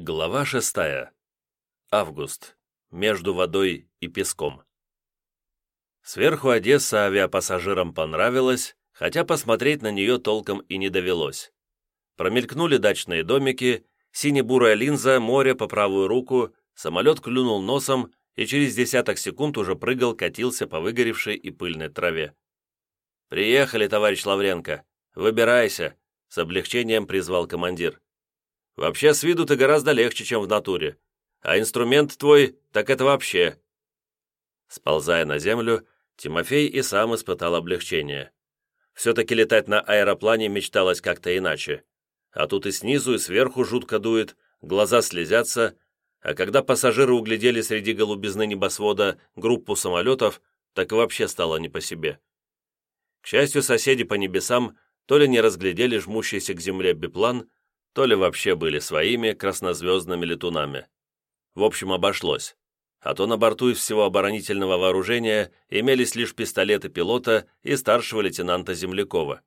Глава шестая. Август. Между водой и песком. Сверху Одесса авиапассажирам понравилась, хотя посмотреть на нее толком и не довелось. Промелькнули дачные домики, сине-бурая линза, море по правую руку, самолет клюнул носом и через десяток секунд уже прыгал, катился по выгоревшей и пыльной траве. «Приехали, товарищ Лавренко. Выбирайся», — с облегчением призвал командир. Вообще, с виду ты гораздо легче, чем в натуре. А инструмент твой, так это вообще...» Сползая на землю, Тимофей и сам испытал облегчение. Все-таки летать на аэроплане мечталось как-то иначе. А тут и снизу, и сверху жутко дует, глаза слезятся, а когда пассажиры углядели среди голубизны небосвода группу самолетов, так и вообще стало не по себе. К счастью, соседи по небесам то ли не разглядели жмущийся к земле биплан, то ли вообще были своими краснозвездными летунами. В общем, обошлось. А то на борту из всего оборонительного вооружения имелись лишь пистолеты пилота и старшего лейтенанта Землякова.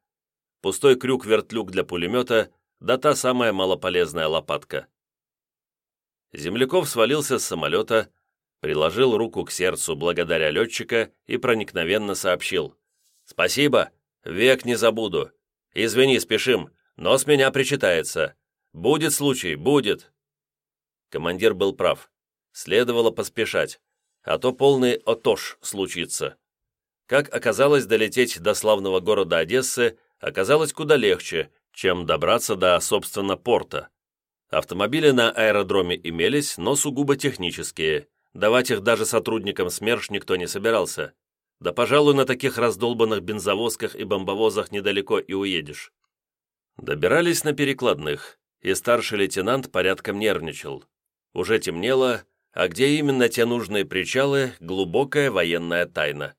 Пустой крюк-вертлюг для пулемета, да та самая малополезная лопатка. Земляков свалился с самолета, приложил руку к сердцу благодаря летчика и проникновенно сообщил. «Спасибо, век не забуду. Извини, спешим, но с меня причитается. Будет случай, будет!» Командир был прав. Следовало поспешать, а то полный отош случится. Как оказалось, долететь до славного города Одессы оказалось куда легче, чем добраться до, собственно, порта. Автомобили на аэродроме имелись, но сугубо технические. Давать их даже сотрудникам СМЕРШ никто не собирался. Да, пожалуй, на таких раздолбанных бензовозках и бомбовозах недалеко и уедешь. Добирались на перекладных и старший лейтенант порядком нервничал. Уже темнело, а где именно те нужные причалы – глубокая военная тайна.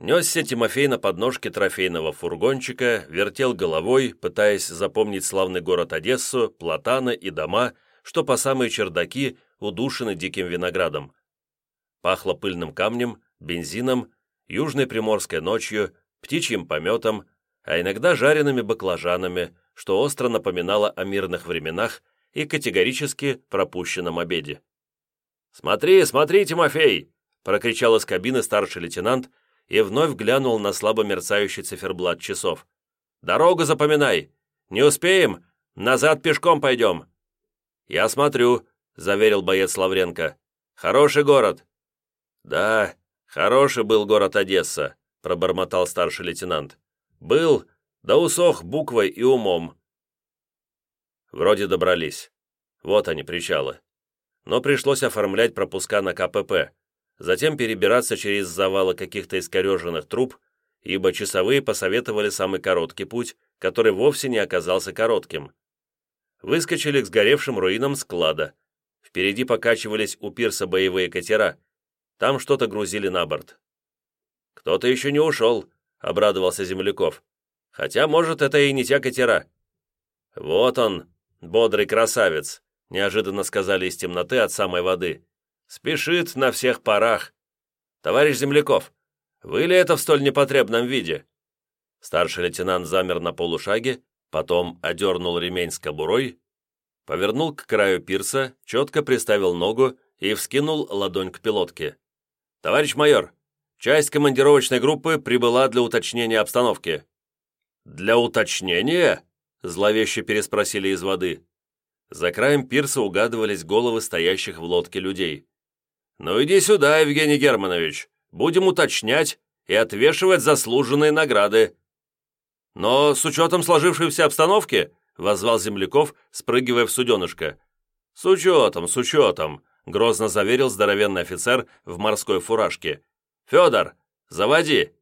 Несся Тимофей на подножке трофейного фургончика, вертел головой, пытаясь запомнить славный город Одессу, платаны и дома, что по самые чердаки удушены диким виноградом. Пахло пыльным камнем, бензином, южной приморской ночью, птичьим пометом, а иногда жареными баклажанами, что остро напоминало о мирных временах и категорически пропущенном обеде. «Смотри, смотри, Тимофей!» — прокричал из кабины старший лейтенант и вновь глянул на слабо мерцающий циферблат часов. «Дорогу запоминай! Не успеем? Назад пешком пойдем!» «Я смотрю», — заверил боец Лавренко. «Хороший город». «Да, хороший был город Одесса», — пробормотал старший лейтенант. «Был, да усох буквой и умом. Вроде добрались. Вот они, причалы. Но пришлось оформлять пропуска на КПП, затем перебираться через завалы каких-то искореженных труб, ибо часовые посоветовали самый короткий путь, который вовсе не оказался коротким. Выскочили к сгоревшим руинам склада. Впереди покачивались у пирса боевые катера. Там что-то грузили на борт. «Кто-то еще не ушел», — обрадовался Земляков. Хотя, может, это и не те катера. Вот он, бодрый красавец, неожиданно сказали из темноты от самой воды. Спешит на всех парах. Товарищ Земляков, вы ли это в столь непотребном виде? Старший лейтенант замер на полушаге, потом одернул ремень с кобурой, повернул к краю пирса, четко приставил ногу и вскинул ладонь к пилотке. «Товарищ майор, часть командировочной группы прибыла для уточнения обстановки. «Для уточнения?» – зловеще переспросили из воды. За краем пирса угадывались головы стоящих в лодке людей. «Ну иди сюда, Евгений Германович, будем уточнять и отвешивать заслуженные награды». «Но с учетом сложившейся обстановки», – возвал Земляков, спрыгивая в суденышко. «С учетом, с учетом», – грозно заверил здоровенный офицер в морской фуражке. «Федор, заводи!»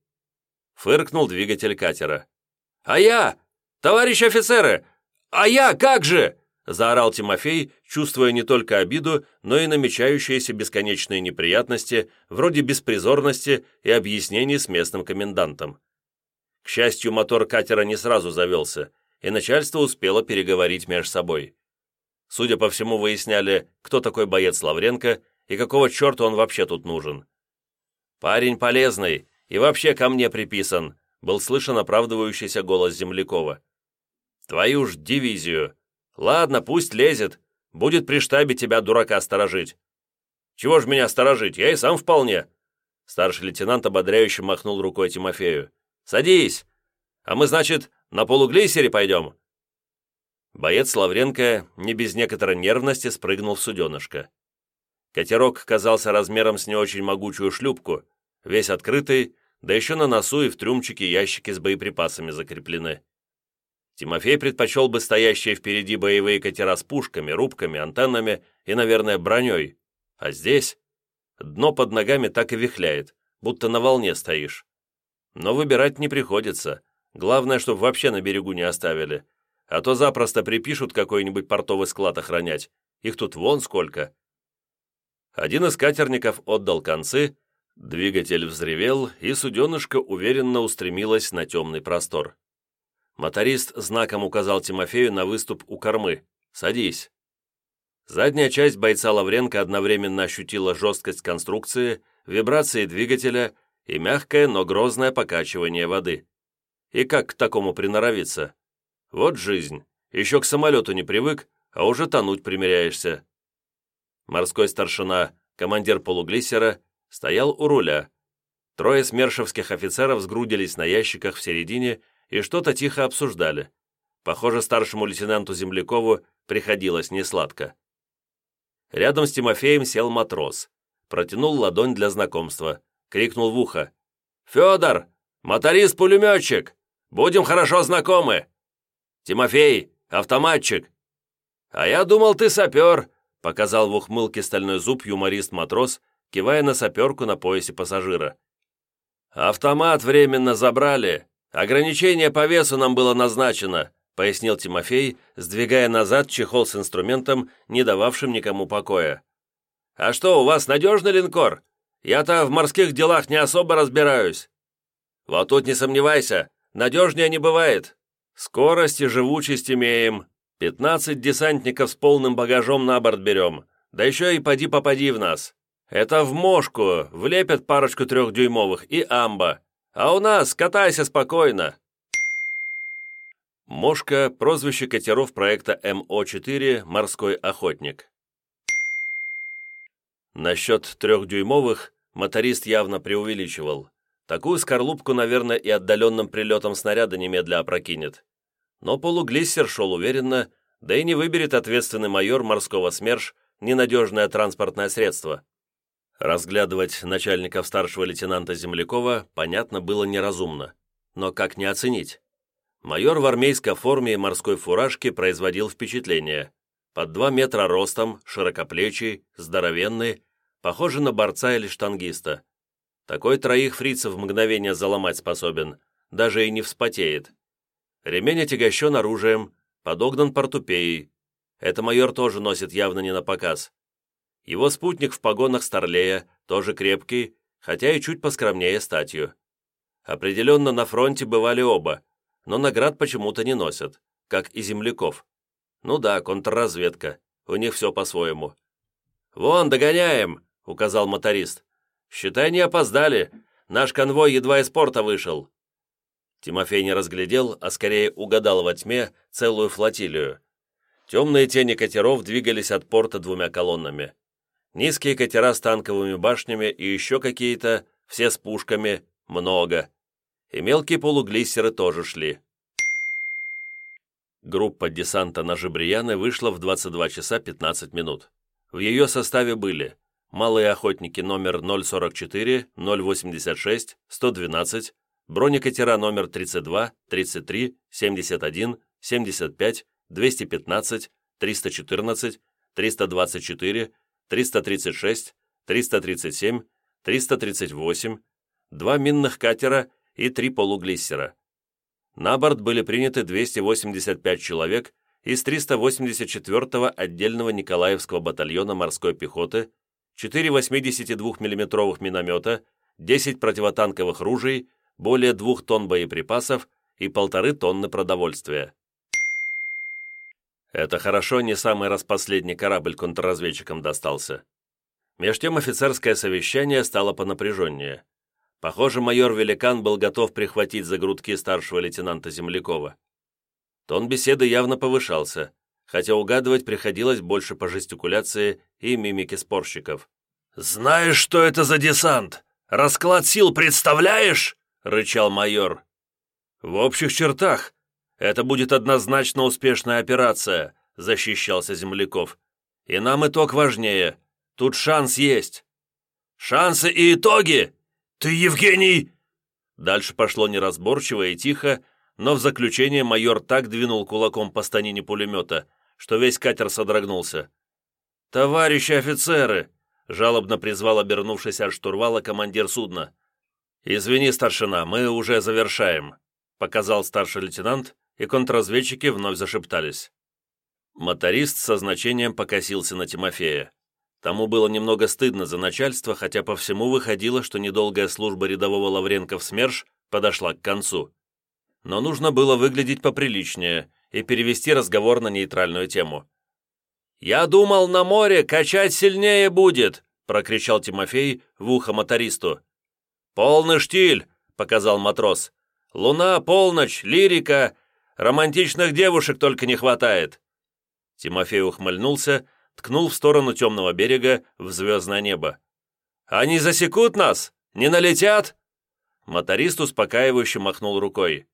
Фыркнул двигатель катера. «А я! Товарищ офицеры! А я как же!» заорал Тимофей, чувствуя не только обиду, но и намечающиеся бесконечные неприятности, вроде беспризорности и объяснений с местным комендантом. К счастью, мотор катера не сразу завелся, и начальство успело переговорить между собой. Судя по всему, выясняли, кто такой боец Лавренко и какого черта он вообще тут нужен. «Парень полезный и вообще ко мне приписан», был слышен оправдывающийся голос Землякова. «Твою ж дивизию! Ладно, пусть лезет. Будет при штабе тебя, дурака, сторожить». «Чего ж меня сторожить? Я и сам вполне». Старший лейтенант ободряюще махнул рукой Тимофею. «Садись! А мы, значит, на полуглейсере пойдем?» Боец Лавренко не без некоторой нервности спрыгнул в суденышко. Катерок казался размером с не очень могучую шлюпку, весь открытый, да еще на носу и в трюмчике ящики с боеприпасами закреплены. Тимофей предпочел бы стоящие впереди боевые катера с пушками, рубками, антеннами и, наверное, броней. А здесь дно под ногами так и вихляет, будто на волне стоишь. Но выбирать не приходится. Главное, чтобы вообще на берегу не оставили. А то запросто припишут какой-нибудь портовый склад охранять. Их тут вон сколько. Один из катерников отдал концы, двигатель взревел, и суденышко уверенно устремилось на темный простор. Моторист знаком указал Тимофею на выступ у кормы. «Садись». Задняя часть бойца Лавренко одновременно ощутила жесткость конструкции, вибрации двигателя и мягкое, но грозное покачивание воды. И как к такому приноровиться? Вот жизнь. Еще к самолету не привык, а уже тонуть примеряешься. Морской старшина, командир полуглиссера, стоял у руля. Трое смершевских офицеров сгрудились на ящиках в середине и что-то тихо обсуждали. Похоже, старшему лейтенанту Землякову приходилось несладко. Рядом с Тимофеем сел матрос. Протянул ладонь для знакомства. Крикнул в ухо. «Федор! Моторист-пулеметчик! Будем хорошо знакомы!» «Тимофей! Автоматчик!» «А я думал, ты сапер!» показал в ухмылке стальной зуб юморист-матрос, кивая на саперку на поясе пассажира. «Автомат временно забрали. Ограничение по весу нам было назначено», пояснил Тимофей, сдвигая назад чехол с инструментом, не дававшим никому покоя. «А что, у вас надежный линкор? Я-то в морских делах не особо разбираюсь». «Вот тут не сомневайся, надежнее не бывает. Скорость и живучесть имеем. Пятнадцать десантников с полным багажом на борт берем. Да еще и поди-попади в нас. Это в мошку, влепят парочку трехдюймовых и амба. А у нас катайся спокойно. Мошка – прозвище катеров проекта МО-4 «Морской охотник». Насчет трехдюймовых моторист явно преувеличивал. Такую скорлупку, наверное, и отдаленным прилетом снаряда немедля опрокинет. Но полуглиссер шел уверенно, да и не выберет ответственный майор морского СМЕРШ ненадежное транспортное средство. Разглядывать начальников старшего лейтенанта Землякова, понятно, было неразумно. Но как не оценить? Майор в армейской форме и морской фуражке производил впечатление. Под два метра ростом, широкоплечий, здоровенный, похожий на борца или штангиста. Такой троих фрицев мгновение заломать способен, даже и не вспотеет. Ремень отягощен оружием, подогнан портупеей. Это майор тоже носит явно не на показ. Его спутник в погонах Старлея, тоже крепкий, хотя и чуть поскромнее статью. Определенно на фронте бывали оба, но наград почему-то не носят, как и земляков. Ну да, контрразведка, у них все по-своему. «Вон, догоняем!» — указал моторист. «Считай, не опоздали. Наш конвой едва из порта вышел». Тимофей не разглядел, а скорее угадал во тьме целую флотилию. Темные тени катеров двигались от порта двумя колоннами. Низкие катера с танковыми башнями и еще какие-то, все с пушками, много. И мелкие полуглиссеры тоже шли. Группа десанта на Жибрияны вышла в 22 часа 15 минут. В ее составе были малые охотники номер 044, 086, 112, бронекатера номер 32, 33, 71, 75, 215, 314, 324, 336, 337, 338, два минных катера и три полуглиссера. На борт были приняты 285 человек из 384-го отдельного Николаевского батальона морской пехоты, 4 82 миллиметровых миномета, 10 противотанковых ружей, более двух тонн боеприпасов и полторы тонны продовольствия. Это хорошо не самый распоследний корабль контрразведчикам достался. Меж тем офицерское совещание стало понапряженнее. Похоже, майор Великан был готов прихватить за грудки старшего лейтенанта Землякова. Тон беседы явно повышался, хотя угадывать приходилось больше по жестикуляции и мимике спорщиков. «Знаешь, что это за десант? Расклад сил представляешь?» — рычал майор. «В общих чертах. Это будет однозначно успешная операция», — защищался Земляков. «И нам итог важнее. Тут шанс есть». «Шансы и итоги? Ты, Евгений...» Дальше пошло неразборчиво и тихо, но в заключение майор так двинул кулаком по станине пулемета, что весь катер содрогнулся. «Товарищи офицеры!» — жалобно призвал обернувшись от штурвала командир судна. «Извини, старшина, мы уже завершаем», — показал старший лейтенант, и контрразведчики вновь зашептались. Моторист со значением покосился на Тимофея. Тому было немного стыдно за начальство, хотя по всему выходило, что недолгая служба рядового Лавренко в СМЕРШ подошла к концу. Но нужно было выглядеть поприличнее и перевести разговор на нейтральную тему. «Я думал, на море качать сильнее будет!» — прокричал Тимофей в ухо мотористу. «Полный штиль!» — показал матрос. «Луна, полночь, лирика. Романтичных девушек только не хватает!» Тимофей ухмыльнулся, ткнул в сторону темного берега в звездное небо. «Они засекут нас? Не налетят?» Моторист успокаивающе махнул рукой.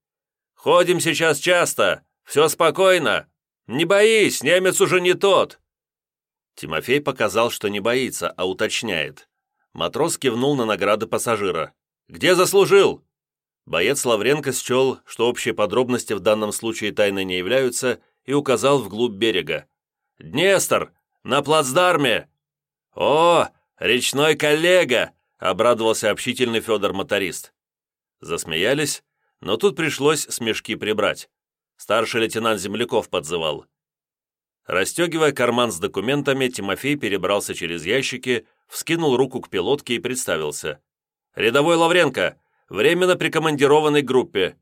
«Ходим сейчас часто, все спокойно. Не боись, немец уже не тот». Тимофей показал, что не боится, а уточняет. Матрос кивнул на награды пассажира. «Где заслужил?» Боец Лавренко счел, что общие подробности в данном случае тайной не являются, и указал вглубь берега. «Днестр! На плацдарме!» «О, речной коллега!» — обрадовался общительный Федор-моторист. Засмеялись, но тут пришлось смешки прибрать. Старший лейтенант Земляков подзывал. Растегивая карман с документами, Тимофей перебрался через ящики, вскинул руку к пилотке и представился. «Рядовой Лавренко, временно прикомандированной группе».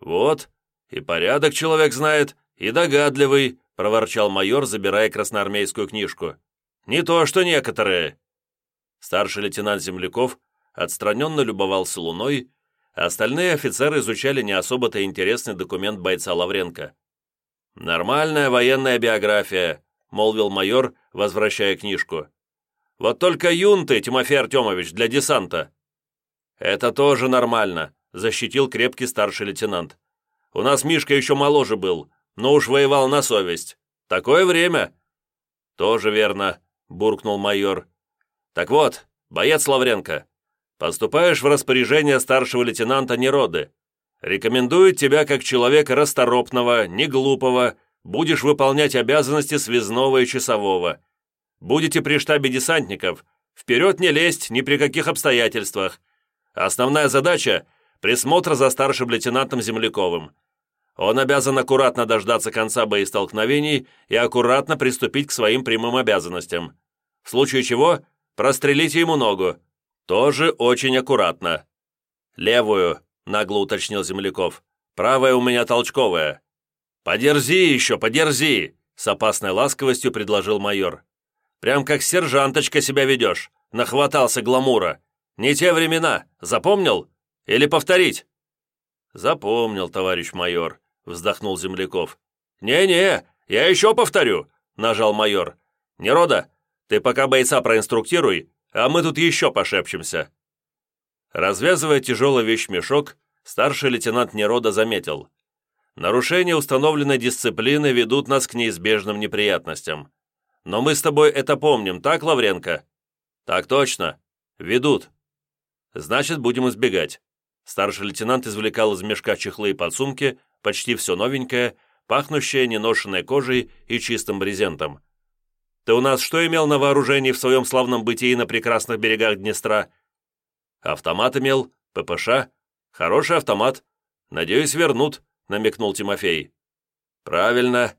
«Вот, и порядок человек знает, и догадливый», — проворчал майор, забирая красноармейскую книжку. «Не то, что некоторые». Старший лейтенант Земляков отстраненно любовался луной, а остальные офицеры изучали не особо-то интересный документ бойца Лавренко. «Нормальная военная биография», — молвил майор, возвращая книжку. «Вот только юнты, Тимофей Артемович, для десанта». «Это тоже нормально», — защитил крепкий старший лейтенант. «У нас Мишка еще моложе был, но уж воевал на совесть. Такое время». «Тоже верно», — буркнул майор. «Так вот, боец Лавренко, поступаешь в распоряжение старшего лейтенанта Нероды. Рекомендует тебя как человека расторопного, не глупого, будешь выполнять обязанности связного и часового. Будете при штабе десантников, вперед не лезть ни при каких обстоятельствах. Основная задача – присмотр за старшим лейтенантом Земляковым. Он обязан аккуратно дождаться конца боестолкновений и аккуратно приступить к своим прямым обязанностям. В случае чего прострелите ему ногу. Тоже очень аккуратно. «Левую», — нагло уточнил Земляков. «Правая у меня толчковая». «Подерзи еще, подерзи!» — с опасной ласковостью предложил майор. «Прям как сержанточка себя ведешь. Нахватался гламура. Не те времена. Запомнил? Или повторить?» «Запомнил, товарищ майор», — вздохнул Земляков. «Не-не, я еще повторю», — нажал майор. «Нерода, ты пока бойца проинструктируй, а мы тут еще пошепчемся». Развязывая тяжелый вещмешок, старший лейтенант Нерода заметил. «Нарушения установленной дисциплины ведут нас к неизбежным неприятностям. Но мы с тобой это помним, так, Лавренко?» «Так точно. Ведут. Значит, будем избегать». Старший лейтенант извлекал из мешка чехлы и подсумки, почти все новенькое, пахнущее неношенной кожей и чистым брезентом. «Ты у нас что имел на вооружении в своем славном бытии на прекрасных берегах Днестра?» «Автомат имел, ППШ. Хороший автомат. Надеюсь, вернут», — намекнул Тимофей. «Правильно.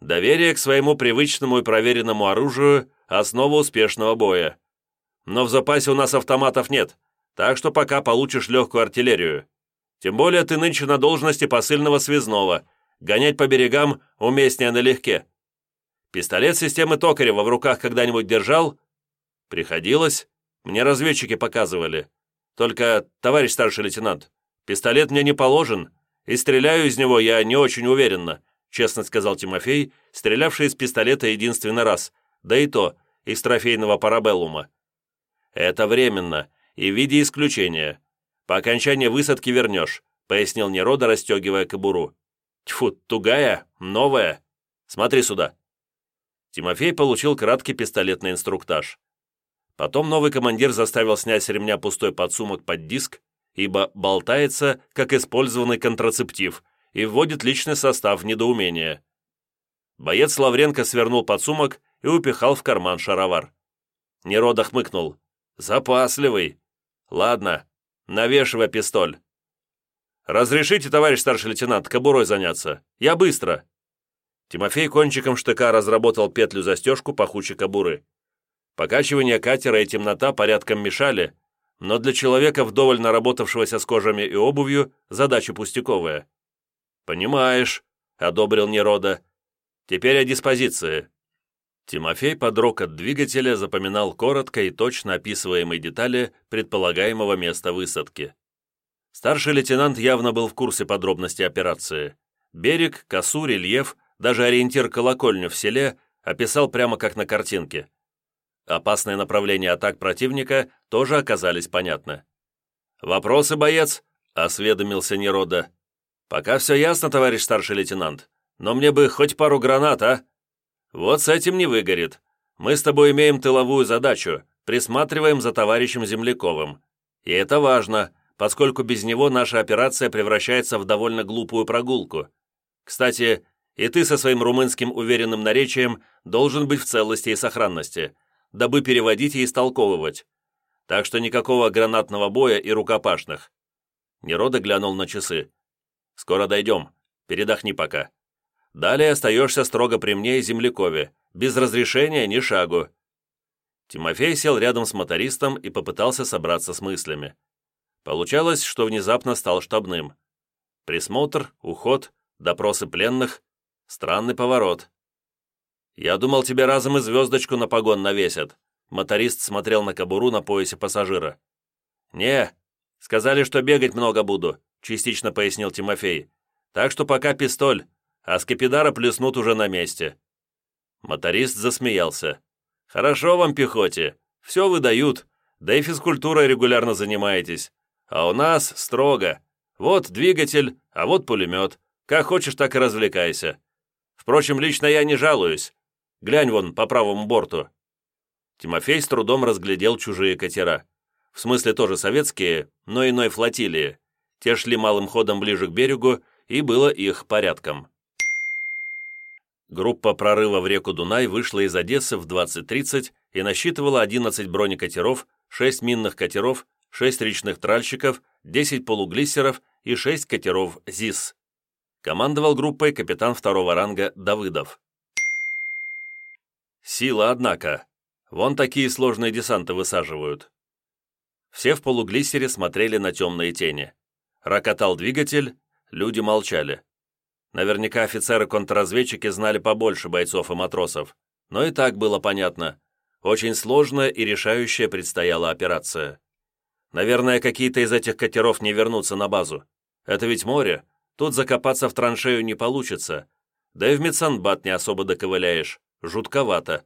Доверие к своему привычному и проверенному оружию — основа успешного боя. Но в запасе у нас автоматов нет, так что пока получишь легкую артиллерию. Тем более ты нынче на должности посыльного связного. Гонять по берегам уместнее налегке. Пистолет системы Токарева в руках когда-нибудь держал? Приходилось. Мне разведчики показывали. Только, товарищ старший лейтенант, пистолет мне не положен, и стреляю из него я не очень уверенно, честно сказал Тимофей, стрелявший из пистолета единственный раз, да и то из трофейного парабеллума. Это временно и в виде исключения. По окончании высадки вернешь, пояснил Нерода, расстегивая кобуру. Тьфу, тугая, новая. Смотри сюда. Тимофей получил краткий пистолетный инструктаж. Потом новый командир заставил снять с ремня пустой подсумок под диск, ибо болтается, как использованный контрацептив, и вводит личный состав в недоумение. Боец Лавренко свернул подсумок и упихал в карман шаровар. Нерода хмыкнул. «Запасливый. Ладно, навешивай пистоль». «Разрешите, товарищ старший лейтенант, кобурой заняться? Я быстро!» Тимофей кончиком штыка разработал петлю-застежку пахучей кобуры. Покачивание катера и темнота порядком мешали, но для человека, вдоволь наработавшегося с кожами и обувью, задача пустяковая. «Понимаешь», — одобрил Нерода. «Теперь о диспозиции». Тимофей под рокот двигателя запоминал коротко и точно описываемые детали предполагаемого места высадки. Старший лейтенант явно был в курсе подробностей операции. Берег, косу, рельеф, даже ориентир колокольню в селе описал прямо как на картинке. Опасные направления атак противника тоже оказались понятны. «Вопросы, боец?» — осведомился Нерода. «Пока все ясно, товарищ старший лейтенант, но мне бы хоть пару гранат, а?» «Вот с этим не выгорит. Мы с тобой имеем тыловую задачу, присматриваем за товарищем Земляковым. И это важно, поскольку без него наша операция превращается в довольно глупую прогулку. Кстати, и ты со своим румынским уверенным наречием должен быть в целости и сохранности, дабы переводить и истолковывать. Так что никакого гранатного боя и рукопашных». Нерода глянул на часы. «Скоро дойдем. Передохни пока. Далее остаешься строго при мне и землякове. Без разрешения ни шагу». Тимофей сел рядом с мотористом и попытался собраться с мыслями. Получалось, что внезапно стал штабным. Присмотр, уход, допросы пленных. Странный поворот. «Я думал, тебе разом и звездочку на погон навесят». Моторист смотрел на кобуру на поясе пассажира. «Не, сказали, что бегать много буду», частично пояснил Тимофей. «Так что пока пистоль, а скипидара плеснут уже на месте». Моторист засмеялся. «Хорошо вам, пехоте. Все выдают, да и физкультурой регулярно занимаетесь. А у нас строго. Вот двигатель, а вот пулемет. Как хочешь, так и развлекайся. Впрочем, лично я не жалуюсь. Глянь вон по правому борту». Тимофей с трудом разглядел чужие катера. В смысле тоже советские, но иной флотилии. Те шли малым ходом ближе к берегу, и было их порядком. Группа прорыва в реку Дунай вышла из Одессы в 20.30 и насчитывала 11 бронекатеров, 6 минных катеров 6 речных тральщиков, 10 полуглиссеров и 6 катеров ЗИС. Командовал группой капитан второго ранга Давыдов. Сила, однако. Вон такие сложные десанты высаживают. Все в полуглиссере смотрели на темные тени. Рокотал двигатель, люди молчали. Наверняка офицеры-контрразведчики знали побольше бойцов и матросов, но и так было понятно. Очень сложная и решающая предстояла операция. Наверное, какие-то из этих катеров не вернутся на базу. Это ведь море. Тут закопаться в траншею не получится. Да и в Медсанбат не особо доковыляешь. Жутковато.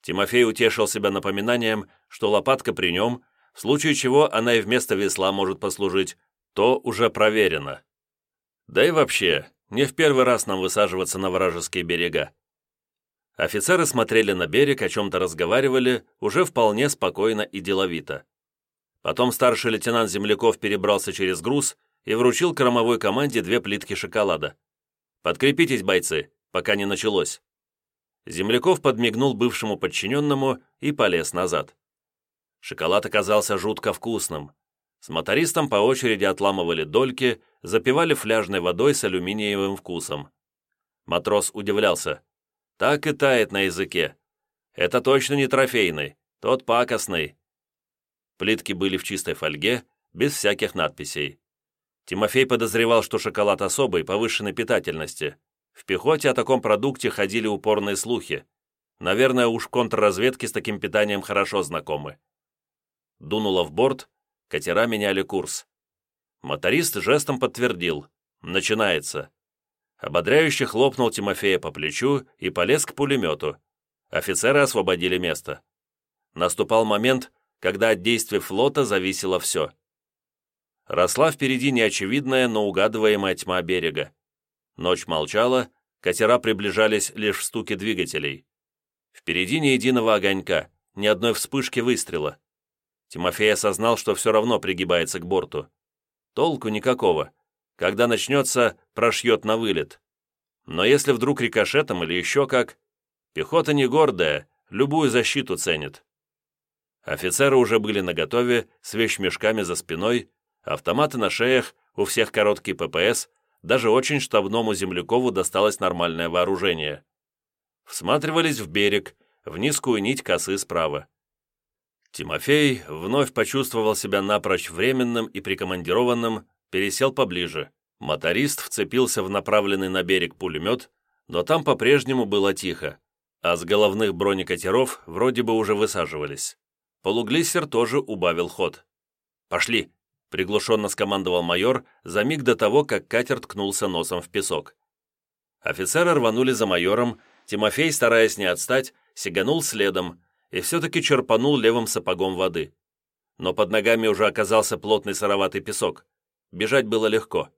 Тимофей утешил себя напоминанием, что лопатка при нем, в случае чего она и вместо весла может послужить, то уже проверено. Да и вообще, не в первый раз нам высаживаться на вражеские берега. Офицеры смотрели на берег, о чем-то разговаривали, уже вполне спокойно и деловито. Потом старший лейтенант Земляков перебрался через груз и вручил кормовой команде две плитки шоколада. «Подкрепитесь, бойцы, пока не началось». Земляков подмигнул бывшему подчиненному и полез назад. Шоколад оказался жутко вкусным. С мотористом по очереди отламывали дольки, запивали фляжной водой с алюминиевым вкусом. Матрос удивлялся. Так и тает на языке. Это точно не трофейный, тот пакостный. Плитки были в чистой фольге, без всяких надписей. Тимофей подозревал, что шоколад особый, повышенной питательности. В пехоте о таком продукте ходили упорные слухи. Наверное, уж контрразведки с таким питанием хорошо знакомы. Дунуло в борт, катера меняли курс. Моторист жестом подтвердил. Начинается. Ободряюще хлопнул Тимофея по плечу и полез к пулемету. Офицеры освободили место. Наступал момент, когда от действий флота зависело все. Росла впереди неочевидная, но угадываемая тьма берега. Ночь молчала, катера приближались лишь в стуке двигателей. Впереди ни единого огонька, ни одной вспышки выстрела. Тимофей осознал, что все равно пригибается к борту. Толку никакого. Когда начнется, прошьет на вылет. Но если вдруг рикошетом или еще как... Пехота не гордая, любую защиту ценит. Офицеры уже были наготове, с вещмешками за спиной, автоматы на шеях, у всех короткий ППС, даже очень штабному землякову досталось нормальное вооружение. Всматривались в берег, в низкую нить косы справа. Тимофей вновь почувствовал себя напрочь временным и прикомандированным, пересел поближе. Моторист вцепился в направленный на берег пулемет, но там по-прежнему было тихо, а с головных бронекатеров вроде бы уже высаживались. Полуглиссер тоже убавил ход. «Пошли!» — приглушенно скомандовал майор за миг до того, как катер ткнулся носом в песок. Офицеры рванули за майором, Тимофей, стараясь не отстать, сиганул следом и все-таки черпанул левым сапогом воды. Но под ногами уже оказался плотный сыроватый песок. Бежать было легко.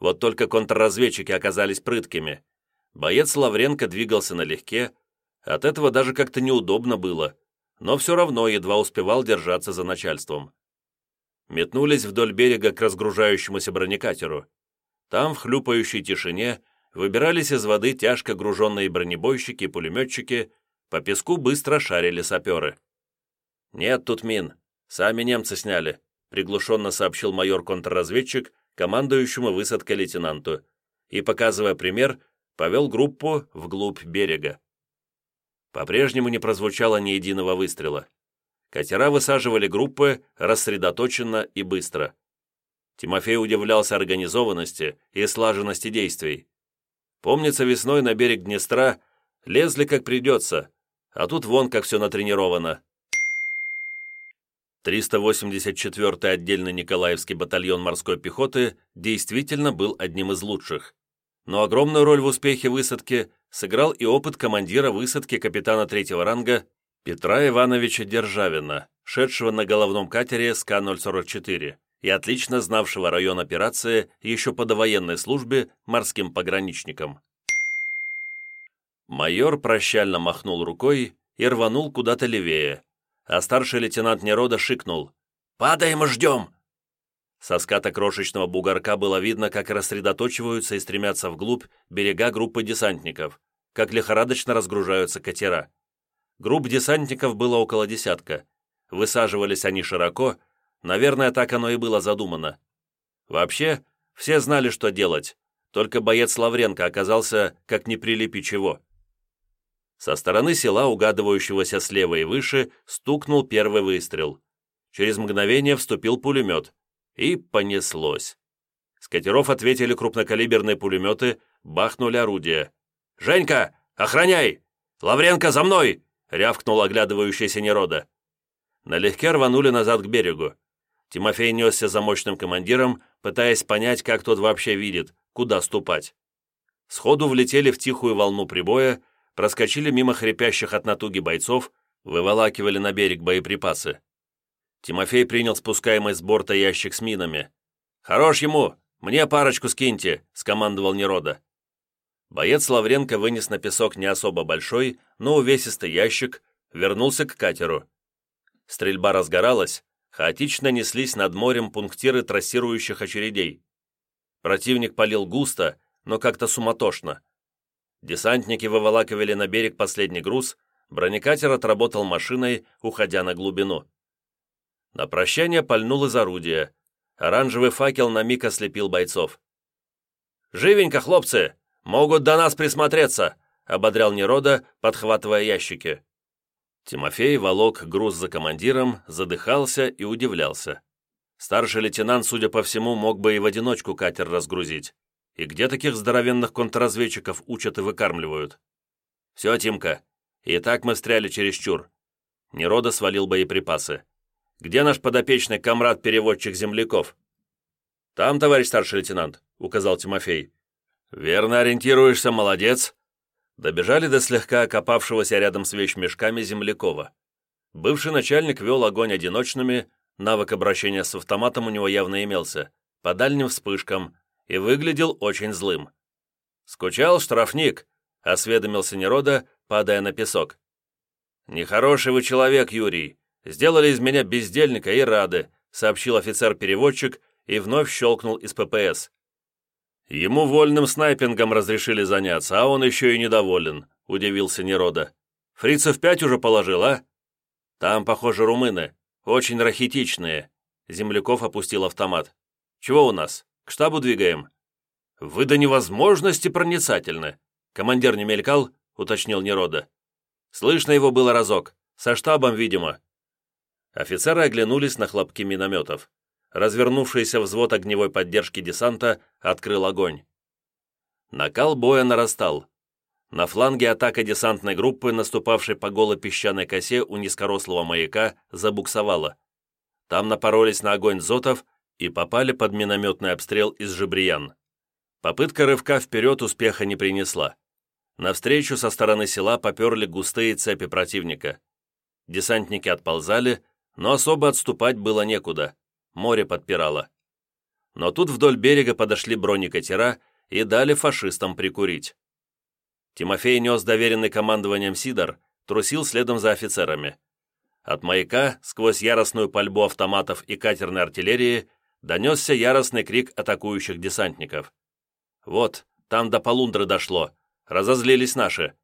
Вот только контрразведчики оказались прыткими. Боец Лавренко двигался налегке, от этого даже как-то неудобно было, но все равно едва успевал держаться за начальством. Метнулись вдоль берега к разгружающемуся бронекатеру. Там, в хлюпающей тишине, выбирались из воды тяжко груженные бронебойщики и пулеметчики, по песку быстро шарили саперы. «Нет тут мин, сами немцы сняли», приглушенно сообщил майор-контрразведчик, командующему высадкой лейтенанту, и, показывая пример, повел группу вглубь берега. По-прежнему не прозвучало ни единого выстрела. Катера высаживали группы рассредоточенно и быстро. Тимофей удивлялся организованности и слаженности действий. Помнится, весной на берег Днестра лезли как придется, а тут вон как все натренировано. 384-й отдельный Николаевский батальон морской пехоты действительно был одним из лучших. Но огромную роль в успехе высадки сыграл и опыт командира высадки капитана третьего ранга Петра Ивановича Державина, шедшего на головном катере СК-044 и отлично знавшего район операции еще по довоенной службе морским пограничником. Майор прощально махнул рукой и рванул куда-то левее, а старший лейтенант Нерода шикнул «Падаем и ждем!» Со ската крошечного бугорка было видно, как рассредоточиваются и стремятся вглубь берега группы десантников, как лихорадочно разгружаются катера. Групп десантников было около десятка. Высаживались они широко, наверное, так оно и было задумано. Вообще, все знали, что делать, только боец Лавренко оказался как не прилепи чего. Со стороны села, угадывающегося слева и выше, стукнул первый выстрел. Через мгновение вступил пулемет. И понеслось. С катеров ответили крупнокалиберные пулеметы, бахнули орудия. «Женька, охраняй! Лавренко, за мной!» — рявкнул оглядывающийся Нерода. Налегке рванули назад к берегу. Тимофей несся за мощным командиром, пытаясь понять, как тот вообще видит, куда ступать. Сходу влетели в тихую волну прибоя, проскочили мимо хрипящих от натуги бойцов, выволакивали на берег боеприпасы. Тимофей принял спускаемый с борта ящик с минами. «Хорош ему! Мне парочку скиньте!» — скомандовал Нерода. Боец Лавренко вынес на песок не особо большой, но увесистый ящик, вернулся к катеру. Стрельба разгоралась, хаотично неслись над морем пунктиры трассирующих очередей. Противник палил густо, но как-то суматошно. Десантники выволакивали на берег последний груз, бронекатер отработал машиной, уходя на глубину. На прощание пальнул из орудия. Оранжевый факел на миг ослепил бойцов. «Живенько, хлопцы! Могут до нас присмотреться!» — ободрял Нерода, подхватывая ящики. Тимофей волок груз за командиром, задыхался и удивлялся. Старший лейтенант, судя по всему, мог бы и в одиночку катер разгрузить. И где таких здоровенных контрразведчиков учат и выкармливают? Все, Тимка, и так мы встряли чересчур. Нерода свалил боеприпасы. Где наш подопечный комрад-переводчик земляков? Там, товарищ старший лейтенант, указал Тимофей. «Верно ориентируешься, молодец!» Добежали до слегка окопавшегося рядом с вещмешками Землякова. Бывший начальник вел огонь одиночными, навык обращения с автоматом у него явно имелся, по дальним вспышкам, и выглядел очень злым. «Скучал, штрафник?» — осведомился Нерода, падая на песок. «Нехороший вы человек, Юрий. Сделали из меня бездельника и рады», — сообщил офицер-переводчик и вновь щелкнул из ППС. «Ему вольным снайпингом разрешили заняться, а он еще и недоволен», — удивился Нерода. «Фрицев пять уже положил, а?» «Там, похоже, румыны. Очень рахитичные». Земляков опустил автомат. «Чего у нас? К штабу двигаем?» «Вы до невозможности проницательны!» «Командир не мелькал?» — уточнил Нерода. «Слышно его было разок. Со штабом, видимо». Офицеры оглянулись на хлопки минометов. Развернувшийся взвод огневой поддержки десанта открыл огонь. Накал боя нарастал. На фланге атака десантной группы, наступавшей по голой песчаной косе у низкорослого маяка, забуксовала. Там напоролись на огонь зотов и попали под минометный обстрел из жебриян. Попытка рывка вперед успеха не принесла. Навстречу со стороны села поперли густые цепи противника. Десантники отползали, но особо отступать было некуда. Море подпирало. Но тут вдоль берега подошли бронекатера и дали фашистам прикурить. Тимофей нес доверенный командованием Сидор, трусил следом за офицерами. От маяка, сквозь яростную пальбу автоматов и катерной артиллерии, донесся яростный крик атакующих десантников. «Вот, там до полундры дошло. Разозлились наши».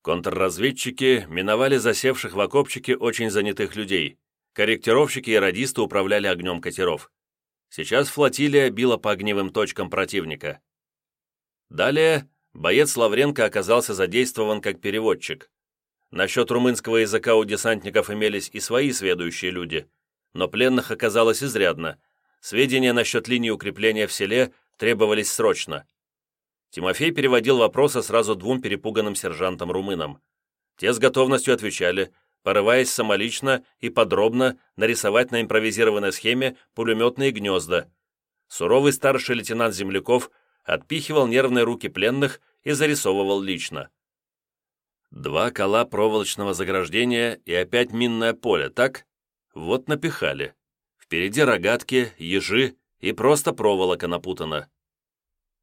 Контрразведчики миновали засевших в окопчике очень занятых людей. Корректировщики и радисты управляли огнем катеров. Сейчас флотилия била по огневым точкам противника. Далее боец Лавренко оказался задействован как переводчик. Насчет румынского языка у десантников имелись и свои сведущие люди, но пленных оказалось изрядно. Сведения насчет линии укрепления в селе требовались срочно. Тимофей переводил вопросы сразу двум перепуганным сержантам-румынам. Те с готовностью отвечали, порываясь самолично и подробно нарисовать на импровизированной схеме пулеметные гнезда. Суровый старший лейтенант Земляков отпихивал нервные руки пленных и зарисовывал лично. Два кола проволочного заграждения и опять минное поле, так? Вот напихали. Впереди рогатки, ежи и просто проволока напутана.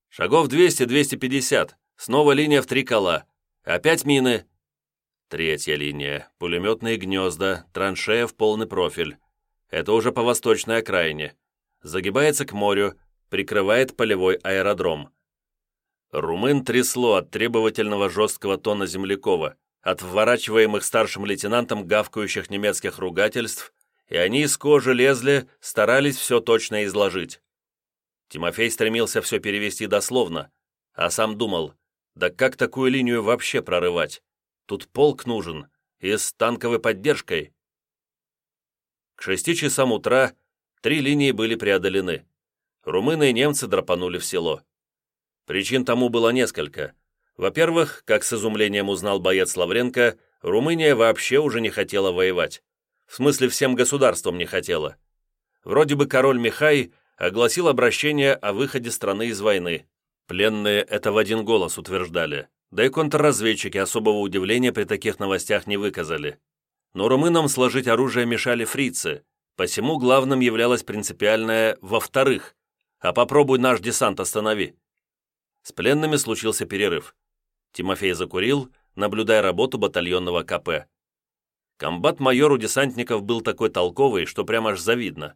Шагов 200-250, снова линия в три кола. Опять мины. Третья линия, пулеметные гнезда, траншея в полный профиль. Это уже по восточной окраине. Загибается к морю, прикрывает полевой аэродром. Румын трясло от требовательного жесткого тона Землякова, от вворачиваемых старшим лейтенантом гавкающих немецких ругательств и они из кожи лезли, старались все точно изложить. Тимофей стремился все перевести дословно, а сам думал, да как такую линию вообще прорывать? Тут полк нужен, и с танковой поддержкой. К шести часам утра три линии были преодолены. Румыны и немцы драпанули в село. Причин тому было несколько. Во-первых, как с изумлением узнал боец Лавренко, Румыния вообще уже не хотела воевать. В смысле, всем государством не хотела. Вроде бы король Михай огласил обращение о выходе страны из войны. Пленные это в один голос утверждали. Да и контрразведчики особого удивления при таких новостях не выказали. Но румынам сложить оружие мешали фрицы, посему главным являлось принципиальное «во-вторых», а попробуй наш десант останови. С пленными случился перерыв. Тимофей закурил, наблюдая работу батальонного КП. Комбат-майор у десантников был такой толковый, что прямо аж завидно.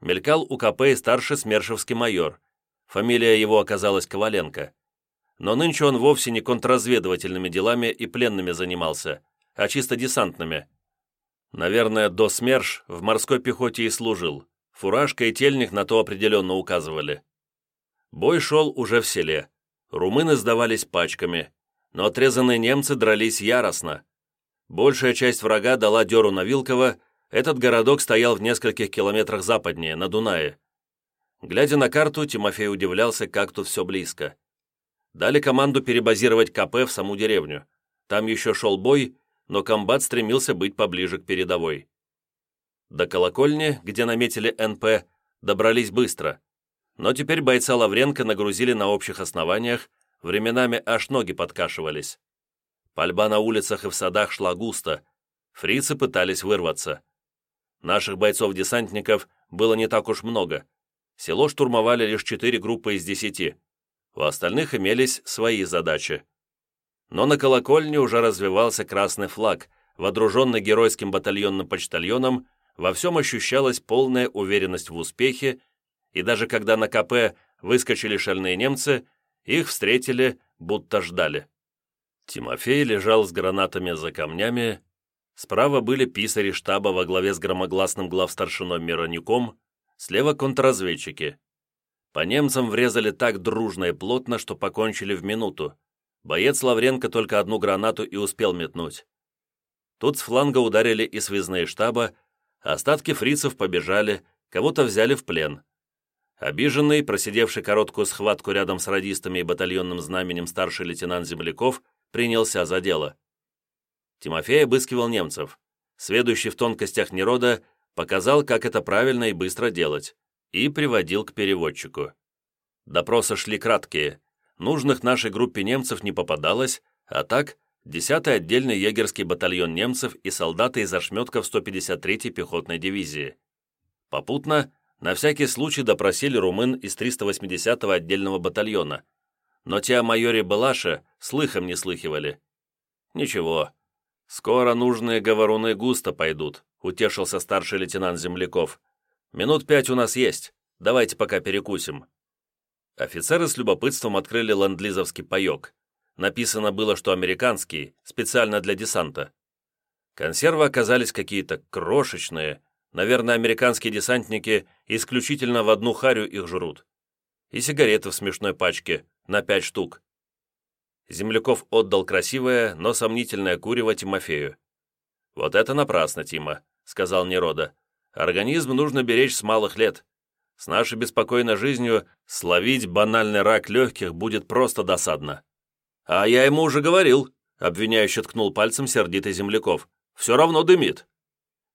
Мелькал у КП и старший смершевский майор. Фамилия его оказалась Коваленко. Но нынче он вовсе не контрразведывательными делами и пленными занимался, а чисто десантными. Наверное, до СМЕРШ в морской пехоте и служил. Фуражка и тельник на то определенно указывали. Бой шел уже в селе. Румыны сдавались пачками, но отрезанные немцы дрались яростно. Большая часть врага дала дёру на Вилково, этот городок стоял в нескольких километрах западнее, на Дунае. Глядя на карту, Тимофей удивлялся, как тут все близко. Дали команду перебазировать КП в саму деревню. Там еще шел бой, но комбат стремился быть поближе к передовой. До колокольни, где наметили НП, добрались быстро. Но теперь бойца Лавренко нагрузили на общих основаниях, временами аж ноги подкашивались. Пальба на улицах и в садах шла густо. Фрицы пытались вырваться. Наших бойцов-десантников было не так уж много. Село штурмовали лишь четыре группы из десяти. У остальных имелись свои задачи. Но на колокольне уже развивался красный флаг, водруженный геройским батальонным почтальоном, во всем ощущалась полная уверенность в успехе, и даже когда на КП выскочили шальные немцы, их встретили, будто ждали. Тимофей лежал с гранатами за камнями, справа были писари штаба во главе с громогласным главстаршиной Миронюком, слева контрразведчики. По немцам врезали так дружно и плотно, что покончили в минуту. Боец Лавренко только одну гранату и успел метнуть. Тут с фланга ударили и связные штаба, остатки фрицев побежали, кого-то взяли в плен. Обиженный, просидевший короткую схватку рядом с радистами и батальонным знаменем старший лейтенант Земляков, принялся за дело. Тимофей обыскивал немцев. Сведущий в тонкостях нерода показал, как это правильно и быстро делать, и приводил к переводчику. Допросы шли краткие. Нужных нашей группе немцев не попадалось, а так 10-й отдельный егерский батальон немцев и солдаты из ошметков 153-й пехотной дивизии. Попутно на всякий случай допросили румын из 380-го отдельного батальона, но те о майоре Балаше слыхом не слыхивали. «Ничего, скоро нужные говоруны густо пойдут», утешился старший лейтенант Земляков. «Минут пять у нас есть, давайте пока перекусим». Офицеры с любопытством открыли ленд-лизовский паек. Написано было, что американский, специально для десанта. Консервы оказались какие-то крошечные, Наверное, американские десантники исключительно в одну харю их жрут. И сигареты в смешной пачке, на пять штук. Земляков отдал красивое, но сомнительное курево Тимофею. «Вот это напрасно, Тима», — сказал Нерода. «Организм нужно беречь с малых лет. С нашей беспокойной жизнью словить банальный рак легких будет просто досадно». «А я ему уже говорил», — обвиняюще ткнул пальцем сердитый Земляков. «Все равно дымит».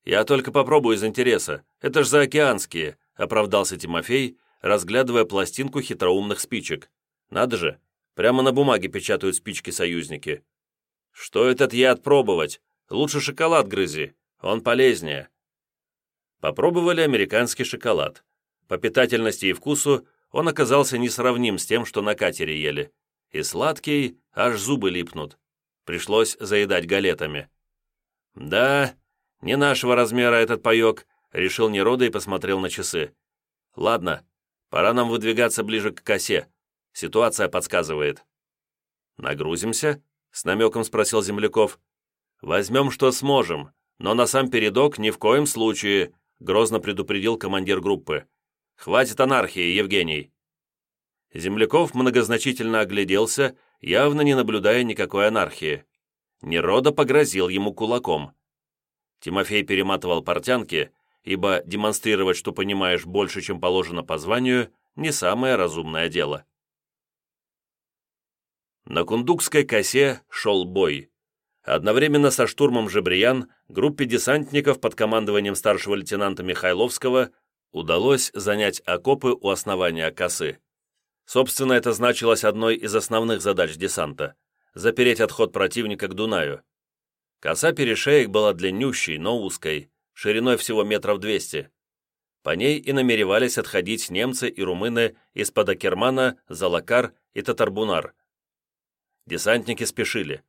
«Я только попробую из интереса. Это ж заокеанские», — оправдался Тимофей, разглядывая пластинку хитроумных спичек. «Надо же, прямо на бумаге печатают спички союзники». «Что этот яд пробовать? Лучше шоколад грызи, он полезнее». Попробовали американский шоколад. По питательности и вкусу он оказался несравним с тем, что на катере ели. И сладкий, аж зубы липнут. Пришлось заедать галетами. «Да, «Не нашего размера этот паек», — решил Нерода и посмотрел на часы. «Ладно, пора нам выдвигаться ближе к косе. Ситуация подсказывает». «Нагрузимся?» — с намеком спросил Земляков. «Возьмем, что сможем, но на сам передок ни в коем случае», — грозно предупредил командир группы. «Хватит анархии, Евгений». Земляков многозначительно огляделся, явно не наблюдая никакой анархии. Нерода погрозил ему кулаком. Тимофей перематывал портянки, ибо демонстрировать, что понимаешь больше, чем положено по званию, не самое разумное дело. На Кундукской косе шел бой. Одновременно со штурмом Жебриян группе десантников под командованием старшего лейтенанта Михайловского удалось занять окопы у основания косы. Собственно, это значилось одной из основных задач десанта – запереть отход противника к Дунаю. Коса перешеек была длиннющей, но узкой, шириной всего метров двести. По ней и намеревались отходить немцы и румыны из-под Акермана, Залакар и Татарбунар. Десантники спешили.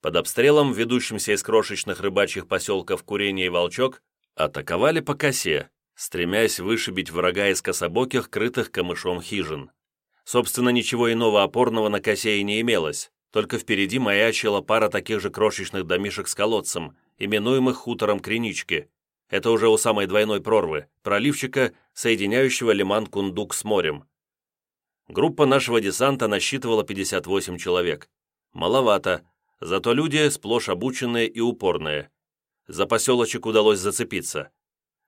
Под обстрелом, ведущимся из крошечных рыбачьих поселков Курение и Волчок, атаковали по косе, стремясь вышибить врага из кособоких, крытых камышом хижин. Собственно, ничего иного опорного на косе и не имелось. Только впереди маячила пара таких же крошечных домишек с колодцем, именуемых хутором Кринички. Это уже у самой двойной прорвы, проливчика, соединяющего лиман Кундук с морем. Группа нашего десанта насчитывала 58 человек. Маловато, зато люди сплошь обученные и упорные. За поселочек удалось зацепиться.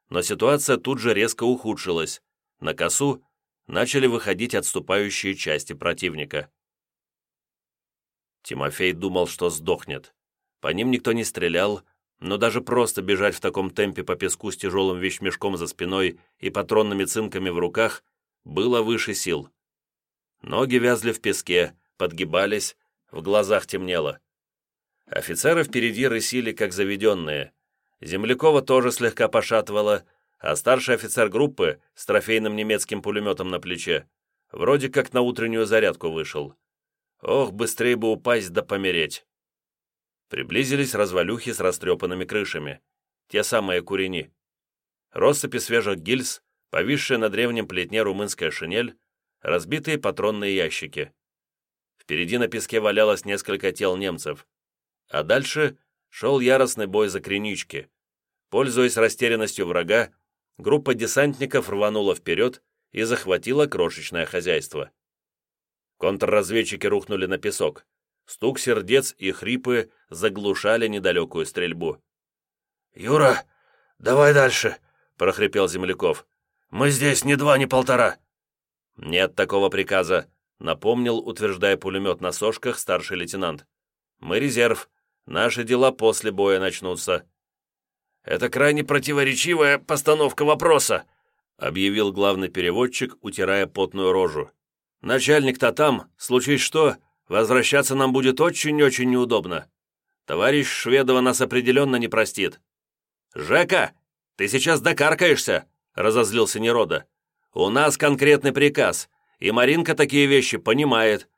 Но ситуация тут же резко ухудшилась. На косу начали выходить отступающие части противника. Тимофей думал, что сдохнет. По ним никто не стрелял, но даже просто бежать в таком темпе по песку с тяжелым вещмешком за спиной и патронными цинками в руках было выше сил. Ноги вязли в песке, подгибались, в глазах темнело. Офицеры впереди рысили, как заведенные. Землякова тоже слегка пошатывала, а старший офицер группы с трофейным немецким пулеметом на плече вроде как на утреннюю зарядку вышел. Ох, быстрее бы упасть да помереть. Приблизились развалюхи с растрепанными крышами. Те самые курени. Россыпи свежих гильз, повисшая на древнем плетне румынская шинель, разбитые патронные ящики. Впереди на песке валялось несколько тел немцев. А дальше шел яростный бой за кринички. Пользуясь растерянностью врага, группа десантников рванула вперед и захватила крошечное хозяйство. Контрразведчики рухнули на песок. Стук сердец и хрипы заглушали недалекую стрельбу. «Юра, давай дальше!» — прохрипел Земляков. «Мы здесь ни два, ни полтора!» «Нет такого приказа», — напомнил, утверждая пулемет на сошках, старший лейтенант. «Мы резерв. Наши дела после боя начнутся». «Это крайне противоречивая постановка вопроса», — объявил главный переводчик, утирая потную рожу. «Начальник-то там, случись что, возвращаться нам будет очень-очень неудобно. Товарищ Шведова нас определенно не простит». «Жека, ты сейчас докаркаешься», — разозлился Нерода. «У нас конкретный приказ, и Маринка такие вещи понимает.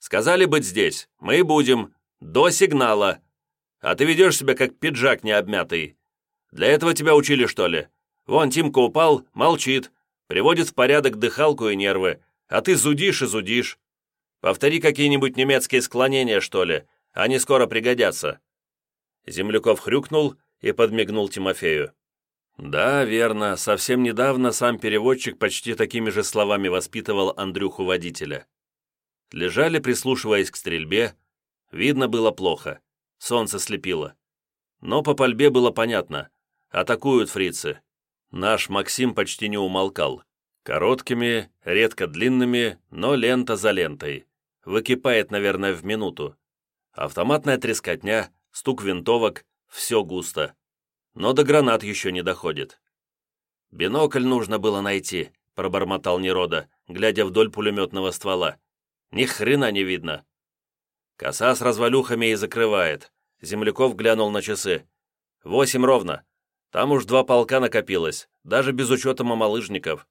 Сказали быть здесь, мы и будем, до сигнала. А ты ведешь себя как пиджак необмятый. Для этого тебя учили, что ли? Вон Тимка упал, молчит, приводит в порядок дыхалку и нервы, а ты зудишь и зудишь. Повтори какие-нибудь немецкие склонения, что ли, они скоро пригодятся». Земляков хрюкнул и подмигнул Тимофею. Да, верно, совсем недавно сам переводчик почти такими же словами воспитывал Андрюху водителя. Лежали, прислушиваясь к стрельбе, видно было плохо, солнце слепило. Но по пальбе было понятно, атакуют фрицы. Наш Максим почти не умолкал. Короткими, редко длинными, но лента за лентой. Выкипает, наверное, в минуту. Автоматная трескотня, стук винтовок, все густо но до гранат еще не доходит. «Бинокль нужно было найти», — пробормотал Нерода, глядя вдоль пулеметного ствола. «Ни хрена не видно». Коса с развалюхами и закрывает. Земляков глянул на часы. «Восемь ровно. Там уж два полка накопилось, даже без учета мамалыжников».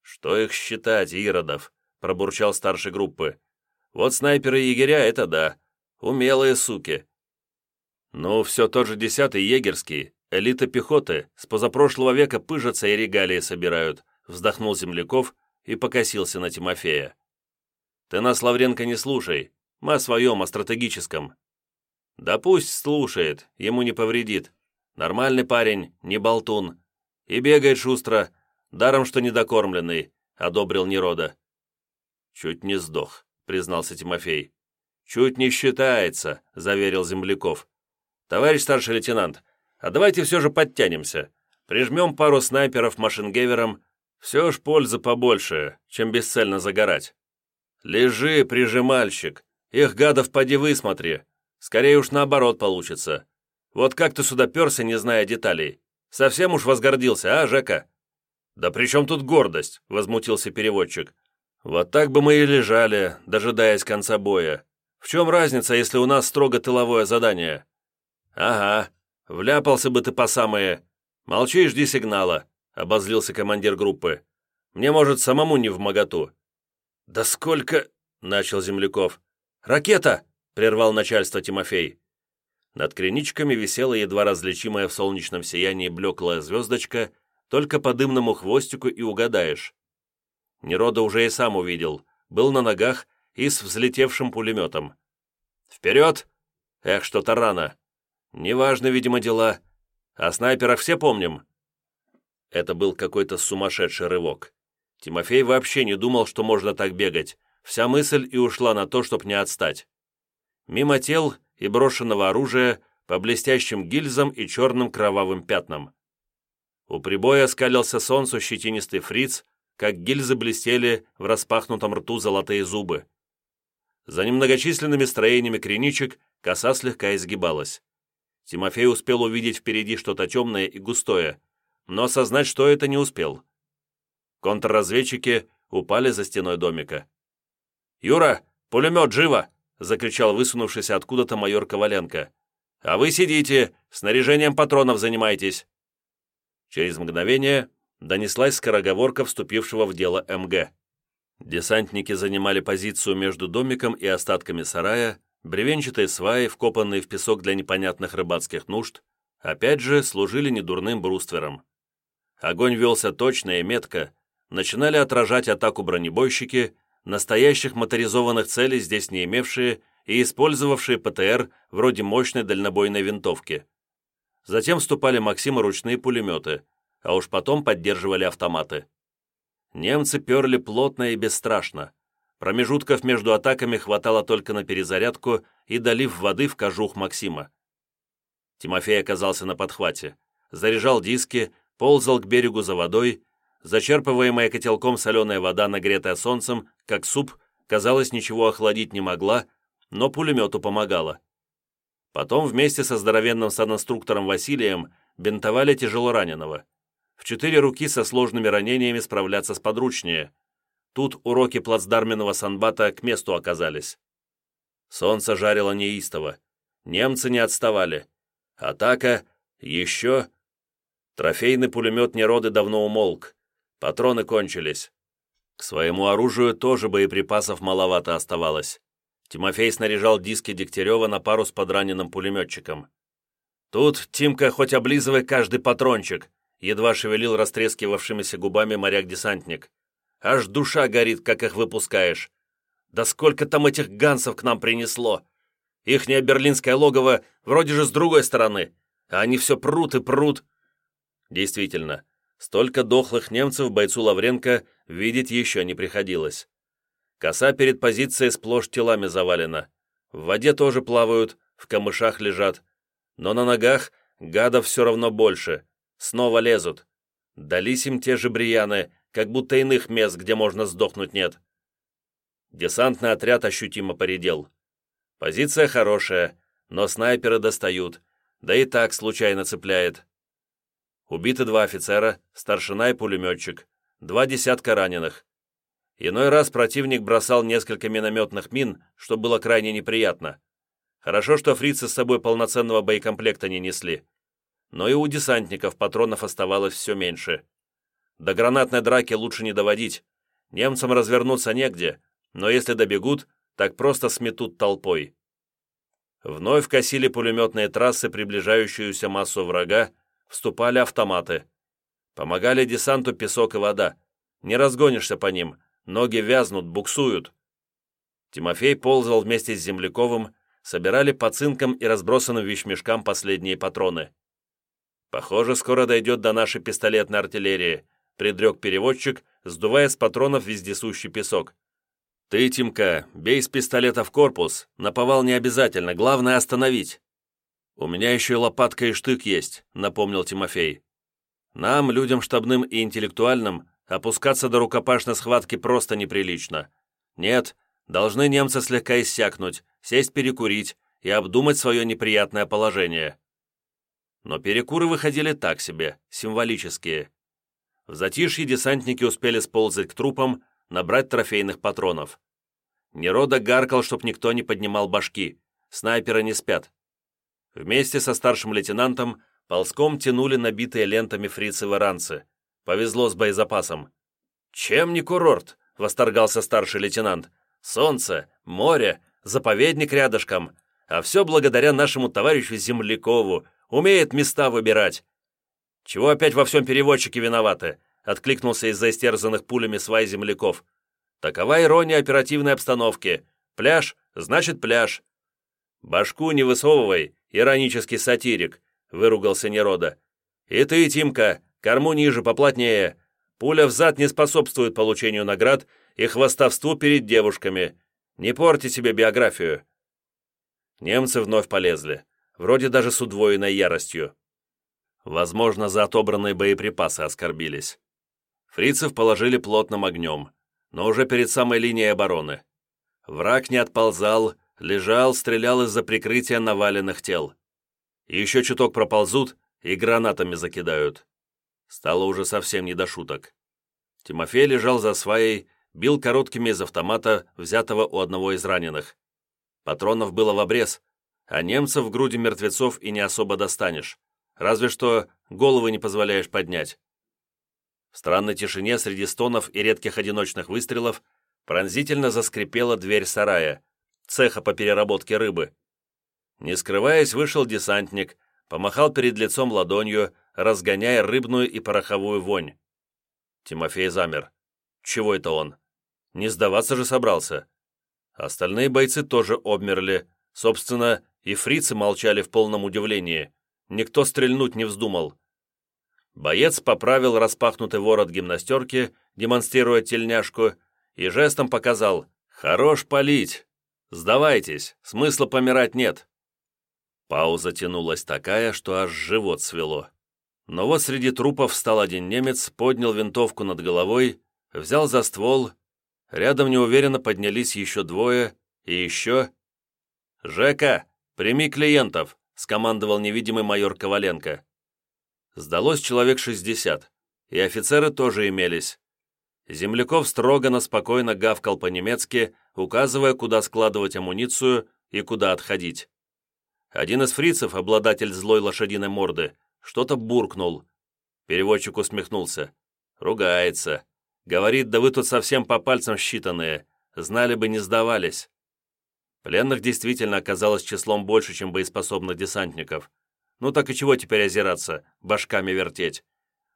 «Что их считать, иродов?» — пробурчал старший группы. «Вот снайперы и егеря — это да. Умелые суки». «Ну, все тот же десятый егерский, Элита пехоты с позапрошлого века пыжатся и регалии собирают», вздохнул Земляков и покосился на Тимофея. «Ты нас, Лавренко, не слушай. Мы о своем, о стратегическом». «Да пусть слушает, ему не повредит. Нормальный парень, не болтун. И бегает шустро, даром что недокормленный», — одобрил Нерода. «Чуть не сдох», — признался Тимофей. «Чуть не считается», — заверил Земляков. «Товарищ старший лейтенант, а давайте все же подтянемся. Прижмем пару снайперов машингевером. Все ж пользы побольше, чем бесцельно загорать. Лежи, прижимальщик. Их гадов поди высмотри. Скорее уж наоборот получится. Вот как ты сюда перся, не зная деталей? Совсем уж возгордился, а, Жека?» «Да при чем тут гордость?» — возмутился переводчик. «Вот так бы мы и лежали, дожидаясь конца боя. В чем разница, если у нас строго тыловое задание?» «Ага, «Вляпался бы ты по самое. Молчи и жди сигнала», — обозлился командир группы. «Мне, может, самому не в моготу». «Да сколько...» — начал Земляков. «Ракета!» — прервал начальство Тимофей. Над криничками висела едва различимая в солнечном сиянии блеклая звездочка, только по дымному хвостику и угадаешь. Нерода уже и сам увидел, был на ногах и с взлетевшим пулеметом. «Вперед!» «Эх, что-то рано!» Неважно, видимо, дела. О снайперах все помним?» Это был какой-то сумасшедший рывок. Тимофей вообще не думал, что можно так бегать. Вся мысль и ушла на то, чтобы не отстать. Мимо тел и брошенного оружия по блестящим гильзам и черным кровавым пятнам. У прибоя скалился солнцу щетинистый фриц, как гильзы блестели в распахнутом рту золотые зубы. За немногочисленными строениями криничек коса слегка изгибалась. Тимофей успел увидеть впереди что-то темное и густое, но осознать, что это, не успел. Контрразведчики упали за стеной домика. «Юра, пулемет, живо!» — закричал высунувшийся откуда-то майор Коваленко. «А вы сидите, снаряжением патронов занимайтесь!» Через мгновение донеслась скороговорка вступившего в дело МГ. Десантники занимали позицию между домиком и остатками сарая, бревенчатые сваи, вкопанные в песок для непонятных рыбацких нужд, опять же служили недурным бруствером. Огонь велся точно и метко, начинали отражать атаку бронебойщики, настоящих моторизованных целей здесь не имевшие и использовавшие ПТР вроде мощной дальнобойной винтовки. Затем вступали Максима ручные пулеметы, а уж потом поддерживали автоматы. Немцы перли плотно и бесстрашно. Промежутков между атаками хватало только на перезарядку и долив воды в кожух Максима. Тимофей оказался на подхвате, заряжал диски, ползал к берегу за водой, зачерпываемая котелком соленая вода, нагретая солнцем, как суп, казалось, ничего охладить не могла, но пулемету помогала. Потом вместе со здоровенным санинструктором Василием бинтовали тяжело раненого. В четыре руки со сложными ранениями справляться сподручнее. Тут уроки плацдарменного санбата к месту оказались. Солнце жарило неистово. Немцы не отставали. Атака, еще... Трофейный пулемет Нероды давно умолк. Патроны кончились. К своему оружию тоже боеприпасов маловато оставалось. Тимофей снаряжал диски Дегтярева на пару с подраненным пулеметчиком. «Тут, Тимка, хоть облизывай каждый патрончик», едва шевелил растрескивавшимися губами моряк-десантник. «Аж душа горит, как их выпускаешь. Да сколько там этих гансов к нам принесло! Ихнее берлинское логово вроде же с другой стороны, а они все прут и прут». Действительно, столько дохлых немцев бойцу Лавренко видеть еще не приходилось. Коса перед позицией сплошь телами завалена. В воде тоже плавают, в камышах лежат. Но на ногах гадов все равно больше. Снова лезут. Дались им те же брияны, как будто иных мест, где можно сдохнуть, нет. Десантный отряд ощутимо поредел. Позиция хорошая, но снайперы достают, да и так случайно цепляет. Убиты два офицера, старшина и пулеметчик, два десятка раненых. Иной раз противник бросал несколько минометных мин, что было крайне неприятно. Хорошо, что фрицы с собой полноценного боекомплекта не несли. Но и у десантников патронов оставалось все меньше. До гранатной драки лучше не доводить. Немцам развернуться негде, но если добегут, так просто сметут толпой. Вновь косили пулеметные трассы приближающуюся массу врага, вступали автоматы. Помогали десанту песок и вода. Не разгонишься по ним, ноги вязнут, буксуют. Тимофей ползал вместе с Земляковым, собирали по цинкам и разбросанным вещмешкам последние патроны. «Похоже, скоро дойдет до нашей пистолетной артиллерии», предрек переводчик, сдувая с патронов вездесущий песок. «Ты, Тимка, бей с пистолета в корпус, наповал не обязательно, главное остановить». «У меня еще и лопатка и штык есть», — напомнил Тимофей. «Нам, людям штабным и интеллектуальным, Опускаться до рукопашной схватки просто неприлично. Нет, должны немцы слегка иссякнуть, сесть перекурить и обдумать свое неприятное положение. Но перекуры выходили так себе, символические. В затишье десантники успели сползать к трупам, набрать трофейных патронов. Нерода гаркал, чтоб никто не поднимал башки, снайперы не спят. Вместе со старшим лейтенантом ползком тянули набитые лентами фрицевы ранцы. Повезло с боезапасом. «Чем не курорт?» — восторгался старший лейтенант. «Солнце, море, заповедник рядышком. А все благодаря нашему товарищу Землякову. Умеет места выбирать». «Чего опять во всем переводчике виноваты?» — откликнулся из-за истерзанных пулями свай земляков. «Такова ирония оперативной обстановки. Пляж, значит пляж». «Башку не высовывай, иронический сатирик», — выругался Нерода. «И ты, Тимка, Корму ниже, поплотнее. Пуля в зад не способствует получению наград и хвастовству перед девушками. Не порти себе биографию». Немцы вновь полезли, вроде даже с удвоенной яростью. Возможно, за отобранные боеприпасы оскорбились. Фрицев положили плотным огнем, но уже перед самой линией обороны. Враг не отползал, лежал, стрелял из-за прикрытия наваленных тел. Еще чуток проползут и гранатами закидают. Стало уже совсем не до шуток. Тимофей лежал за сваей, бил короткими из автомата, взятого у одного из раненых. Патронов было в обрез, а немцев в груди мертвецов и не особо достанешь, разве что головы не позволяешь поднять. В странной тишине среди стонов и редких одиночных выстрелов пронзительно заскрипела дверь сарая, цеха по переработке рыбы. Не скрываясь, вышел десантник, помахал перед лицом ладонью, разгоняя рыбную и пороховую вонь. Тимофей замер. Чего это он? Не сдаваться же собрался. Остальные бойцы тоже обмерли. Собственно, и фрицы молчали в полном удивлении. Никто стрельнуть не вздумал. Боец поправил распахнутый ворот гимнастерки, демонстрируя тельняшку, и жестом показал «Хорош палить! Сдавайтесь, смысла помирать нет!» Пауза тянулась такая, что аж живот свело. Но вот среди трупов встал один немец, поднял винтовку над головой, взял за ствол, рядом неуверенно поднялись еще двое, и еще... «Жека, прими клиентов!» — скомандовал невидимый майор Коваленко. Сдалось человек шестьдесят, и офицеры тоже имелись. Земляков строго, но спокойно гавкал по-немецки, указывая, куда складывать амуницию и куда отходить. Один из фрицев, обладатель злой лошадиной морды, что-то буркнул. Переводчик усмехнулся. Ругается. Говорит, да вы тут совсем по пальцам считанные. Знали бы, не сдавались. Пленных действительно оказалось числом больше, чем боеспособных десантников. Ну так и чего теперь озираться, башками вертеть?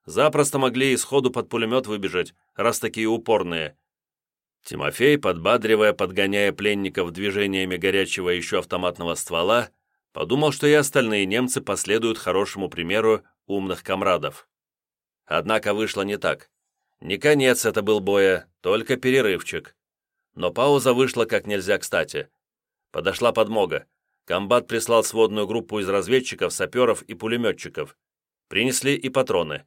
Запросто могли и сходу под пулемет выбежать, раз такие упорные. Тимофей, подбадривая, подгоняя пленников движениями горячего еще автоматного ствола, подумал, что и остальные немцы последуют хорошему примеру умных комрадов. Однако вышло не так. Не конец это был боя, только перерывчик. Но пауза вышла как нельзя кстати. Подошла подмога. Комбат прислал сводную группу из разведчиков, саперов и пулеметчиков. Принесли и патроны.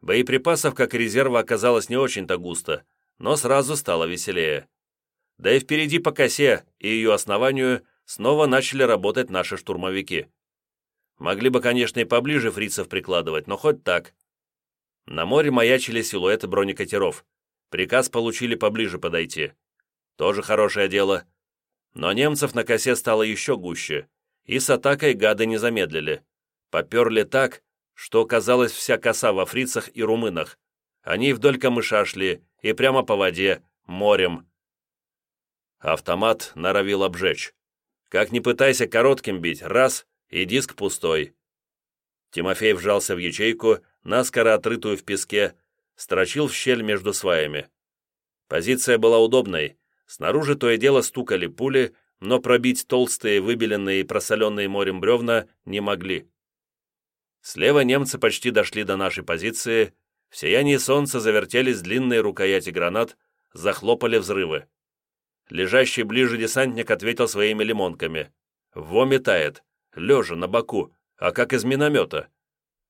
Боеприпасов, как и резерва, оказалось не очень-то густо, но сразу стало веселее. Да и впереди по косе и ее основанию снова начали работать наши штурмовики. Могли бы, конечно, и поближе фрицев прикладывать, но хоть так. На море маячили силуэты бронекатеров. Приказ получили поближе подойти. Тоже хорошее дело. Но немцев на косе стало еще гуще, и с атакой гады не замедлили. Поперли так, что казалось вся коса во фрицах и румынах. Они вдоль камыша шли, и прямо по воде, морем. Автомат норовил обжечь. Как ни пытайся коротким бить, раз, и диск пустой. Тимофей вжался в ячейку, наскоро отрытую в песке, строчил в щель между сваями. Позиция была удобной. Снаружи то и дело стукали пули, но пробить толстые, выбеленные и просоленные морем бревна не могли. Слева немцы почти дошли до нашей позиции, в сиянии солнца завертелись длинные рукояти гранат, захлопали взрывы. Лежащий ближе десантник ответил своими лимонками. Во метает, лежа на боку, а как из миномета.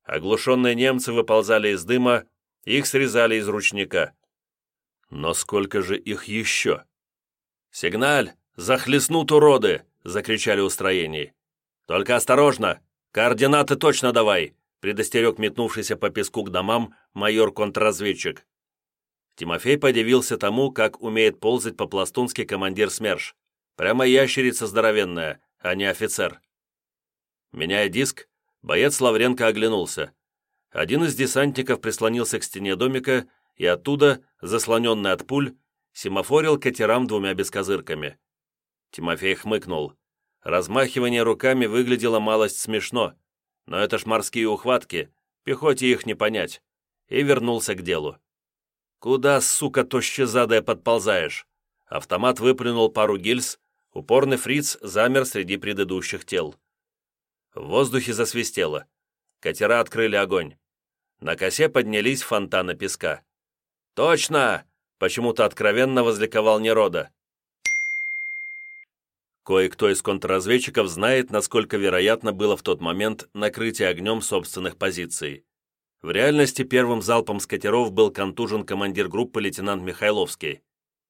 Оглушенные немцы выползали из дыма, их срезали из ручника. Но сколько же их еще? «Сигналь! Захлестнут уроды!» — закричали устроений. «Только осторожно! «Координаты точно давай!» — предостерег метнувшийся по песку к домам майор-контрразведчик. Тимофей подивился тому, как умеет ползать по-пластунски командир СМЕРШ. Прямо ящерица здоровенная, а не офицер. Меняя диск, боец Лавренко оглянулся. Один из десантников прислонился к стене домика и оттуда, заслоненный от пуль, семафорил катерам двумя бескозырками. Тимофей хмыкнул. Размахивание руками выглядело малость смешно, но это ж морские ухватки, пехоте их не понять, и вернулся к делу. «Куда, сука, тощезадая, подползаешь?» Автомат выплюнул пару гильз, упорный фриц замер среди предыдущих тел. В воздухе засвистело. Катера открыли огонь. На косе поднялись фонтаны песка. «Точно!» — почему-то откровенно возликовал Нерода. Кое-кто из контрразведчиков знает, насколько вероятно было в тот момент накрытие огнем собственных позиций. В реальности первым залпом с был контужен командир группы лейтенант Михайловский.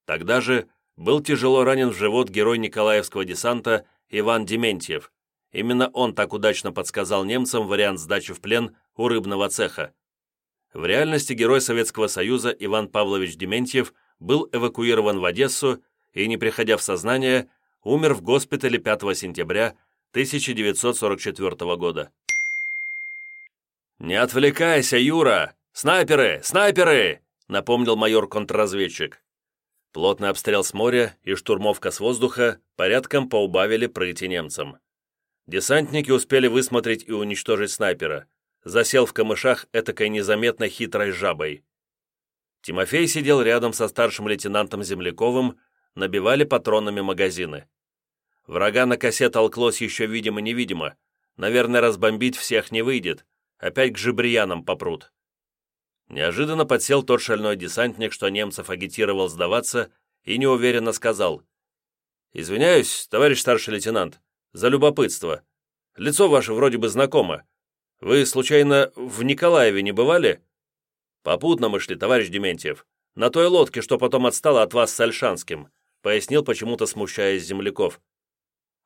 Тогда же был тяжело ранен в живот герой Николаевского десанта Иван Дементьев. Именно он так удачно подсказал немцам вариант сдачи в плен у рыбного цеха. В реальности герой Советского Союза Иван Павлович Дементьев был эвакуирован в Одессу и, не приходя в сознание, умер в госпитале 5 сентября 1944 года. «Не отвлекайся, Юра! Снайперы! Снайперы!» напомнил майор-контрразведчик. Плотный обстрел с моря и штурмовка с воздуха порядком поубавили прыти немцам. Десантники успели высмотреть и уничтожить снайпера. Засел в камышах этакой незаметно хитрой жабой. Тимофей сидел рядом со старшим лейтенантом Земляковым, набивали патронами магазины. Врага на косе толклось еще видимо-невидимо. Наверное, разбомбить всех не выйдет. Опять к жибриянам попрут. Неожиданно подсел тот шальной десантник, что немцев агитировал сдаваться, и неуверенно сказал. «Извиняюсь, товарищ старший лейтенант, за любопытство. Лицо ваше вроде бы знакомо. Вы, случайно, в Николаеве не бывали?» «Попутно мы шли, товарищ Дементьев. На той лодке, что потом отстала от вас с Альшанским», пояснил почему-то смущаясь земляков.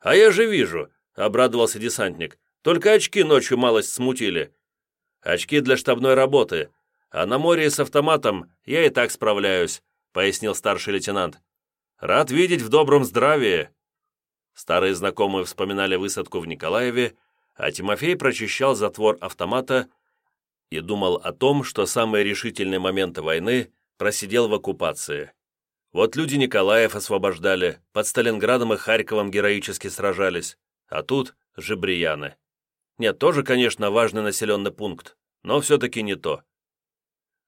«А я же вижу», — обрадовался десантник. «Только очки ночью малость смутили». «Очки для штабной работы», а на море с автоматом я и так справляюсь», — пояснил старший лейтенант. «Рад видеть в добром здравии». Старые знакомые вспоминали высадку в Николаеве, а Тимофей прочищал затвор автомата и думал о том, что самые решительные моменты войны просидел в оккупации. Вот люди Николаев освобождали, под Сталинградом и Харьковом героически сражались, а тут Жебрияны. Нет, тоже, конечно, важный населенный пункт, но все-таки не то.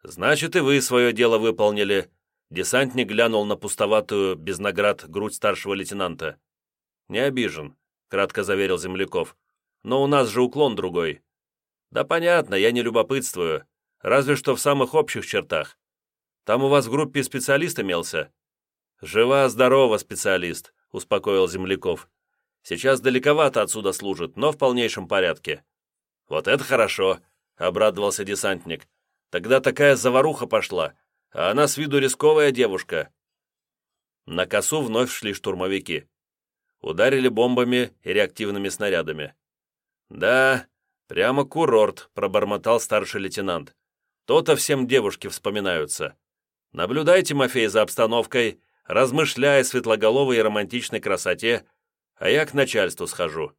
«Значит, и вы свое дело выполнили», — десантник глянул на пустоватую, без наград, грудь старшего лейтенанта. «Не обижен», — кратко заверил земляков. «Но у нас же уклон другой». «Да понятно, я не любопытствую. Разве что в самых общих чертах. Там у вас в группе специалист имелся?» «Жива-здорова специалист», — успокоил земляков. «Сейчас далековато отсюда служит, но в полнейшем порядке». «Вот это хорошо», — обрадовался десантник. Тогда такая заваруха пошла, а она с виду рисковая девушка. На косу вновь шли штурмовики. Ударили бомбами и реактивными снарядами. «Да, прямо курорт», — пробормотал старший лейтенант. «То-то всем девушки вспоминаются. Наблюдай, Тимофей, за обстановкой, размышляя о светлоголовой и романтичной красоте, а я к начальству схожу».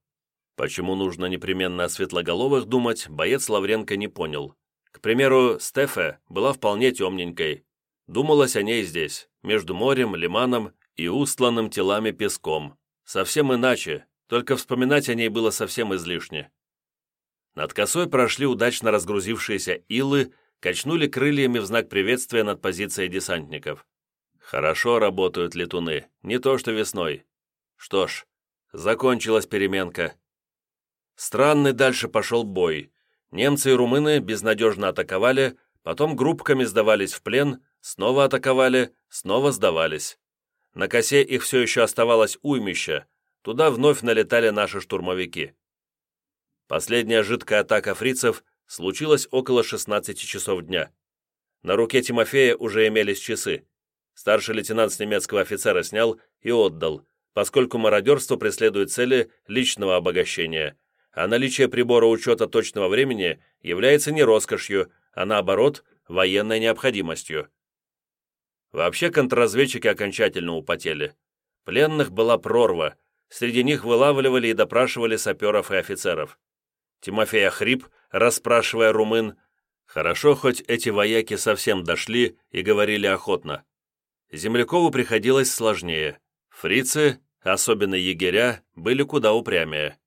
Почему нужно непременно о светлоголовых думать, боец Лавренко не понял. К примеру, Стефе была вполне темненькой. Думалось о ней здесь, между морем, лиманом и устланным телами песком. Совсем иначе, только вспоминать о ней было совсем излишне. Над косой прошли удачно разгрузившиеся илы, качнули крыльями в знак приветствия над позицией десантников. Хорошо работают летуны, не то что весной. Что ж, закончилась переменка. Странный дальше пошел бой, Немцы и румыны безнадежно атаковали, потом группками сдавались в плен, снова атаковали, снова сдавались. На косе их все еще оставалось уймище, туда вновь налетали наши штурмовики. Последняя жидкая атака фрицев случилась около 16 часов дня. На руке Тимофея уже имелись часы. Старший лейтенант с немецкого офицера снял и отдал, поскольку мародерство преследует цели личного обогащения – а наличие прибора учета точного времени является не роскошью, а наоборот, военной необходимостью. Вообще контрразведчики окончательно употели. Пленных была прорва, среди них вылавливали и допрашивали саперов и офицеров. Тимофей охрип, расспрашивая румын. Хорошо, хоть эти вояки совсем дошли и говорили охотно. Землякову приходилось сложнее. Фрицы, особенно егеря, были куда упрямее.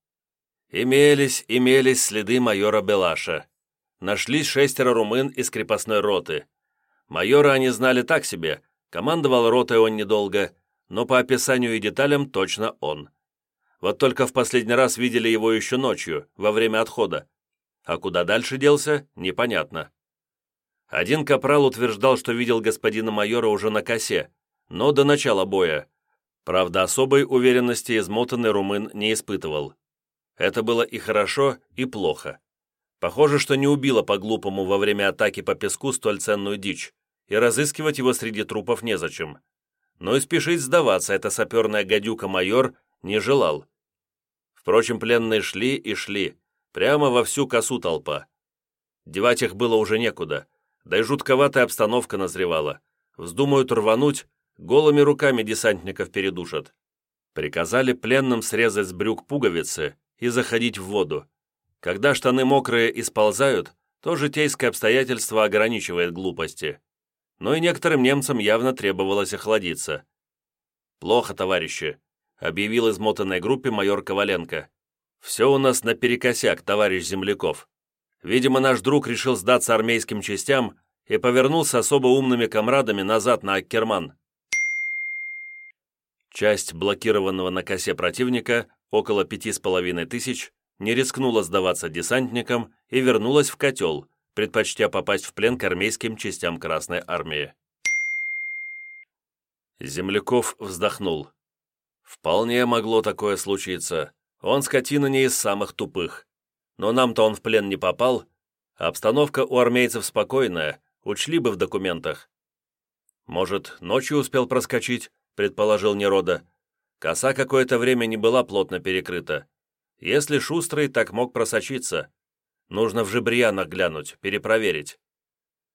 Имелись, имелись следы майора Белаша. Нашлись шестеро румын из крепостной роты. Майора они знали так себе, командовал ротой он недолго, но по описанию и деталям точно он. Вот только в последний раз видели его еще ночью, во время отхода. А куда дальше делся, непонятно. Один капрал утверждал, что видел господина майора уже на косе, но до начала боя. Правда, особой уверенности измотанный румын не испытывал. Это было и хорошо, и плохо. Похоже, что не убило по-глупому во время атаки по песку столь ценную дичь, и разыскивать его среди трупов незачем. Но и спешить сдаваться эта саперная гадюка-майор не желал. Впрочем, пленные шли и шли, прямо во всю косу толпа. Девать их было уже некуда, да и жутковатая обстановка назревала. Вздумают рвануть, голыми руками десантников передушат. Приказали пленным срезать с брюк пуговицы и заходить в воду. Когда штаны мокрые и сползают, то житейское обстоятельство ограничивает глупости. Но и некоторым немцам явно требовалось охладиться. «Плохо, товарищи», — объявил измотанной группе майор Коваленко. «Все у нас наперекосяк, товарищ Земляков. Видимо, наш друг решил сдаться армейским частям и повернулся особо умными комрадами назад на Аккерман. Часть блокированного на косе противника, около пяти с половиной тысяч, не рискнула сдаваться десантникам и вернулась в котел, предпочтя попасть в плен к армейским частям Красной Армии. Земляков вздохнул. Вполне могло такое случиться. Он скотина не из самых тупых. Но нам-то он в плен не попал. Обстановка у армейцев спокойная, учли бы в документах. Может, ночью успел проскочить, предположил Нерода. Коса какое-то время не была плотно перекрыта. Если шустрый, так мог просочиться. Нужно в Жибрьянах глянуть, перепроверить.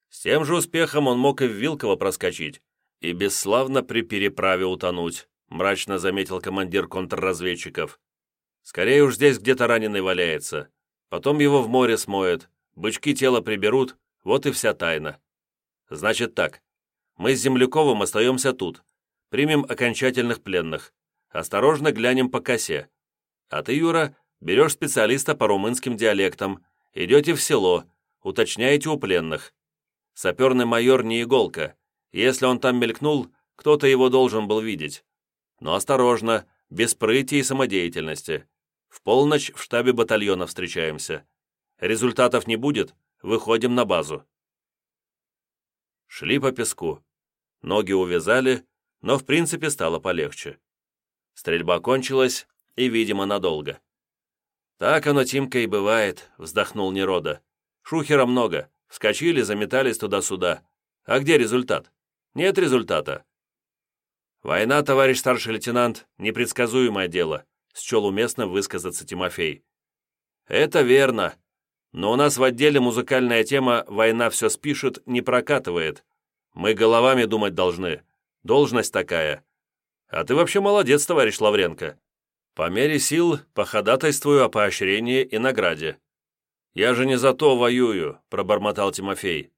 С тем же успехом он мог и в Вилково проскочить, и бесславно при переправе утонуть, мрачно заметил командир контрразведчиков. Скорее уж здесь где-то раненый валяется. Потом его в море смоет, бычки тело приберут, вот и вся тайна. Значит так, мы с Земляковым остаемся тут, примем окончательных пленных, осторожно глянем по косе. А ты, Юра, берешь специалиста по румынским диалектам, идете в село, уточняете у пленных. Саперный майор не иголка. Если он там мелькнул, кто-то его должен был видеть. Но осторожно, без прыти и самодеятельности. В полночь в штабе батальона встречаемся. Результатов не будет, Выходим на базу». Шли по песку. Ноги увязали, но в принципе стало полегче. Стрельба кончилась, и, видимо, надолго. «Так оно, Тимка, и бывает», — вздохнул Нерода. «Шухера много. Вскочили, заметались туда-сюда. А где результат? Нет результата». «Война, товарищ старший лейтенант, непредсказуемое дело», — счел уместно высказаться Тимофей. «Это верно», но у нас в отделе музыкальная тема «Война все спишет» не прокатывает. Мы головами думать должны. Должность такая. А ты вообще молодец, товарищ Лавренко. По мере сил походатайствую о поощрении и награде. Я же не за то воюю, пробормотал Тимофей.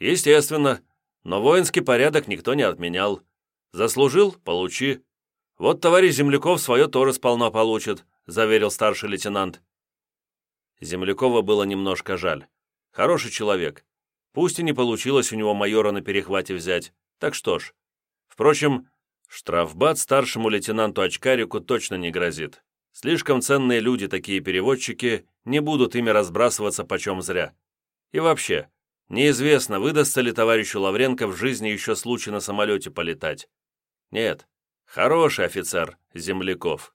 Естественно, но воинский порядок никто не отменял. Заслужил – получи. Вот товарищ Земляков свое тоже сполна получит, заверил старший лейтенант. Землякова было немножко жаль. Хороший человек. Пусть и не получилось у него майора на перехвате взять. Так что ж. Впрочем, штрафбат старшему лейтенанту Очкарику точно не грозит. Слишком ценные люди такие переводчики, не будут ими разбрасываться почем зря. И вообще, неизвестно, выдастся ли товарищу Лавренко в жизни еще случай на самолете полетать. Нет, хороший офицер, Земляков.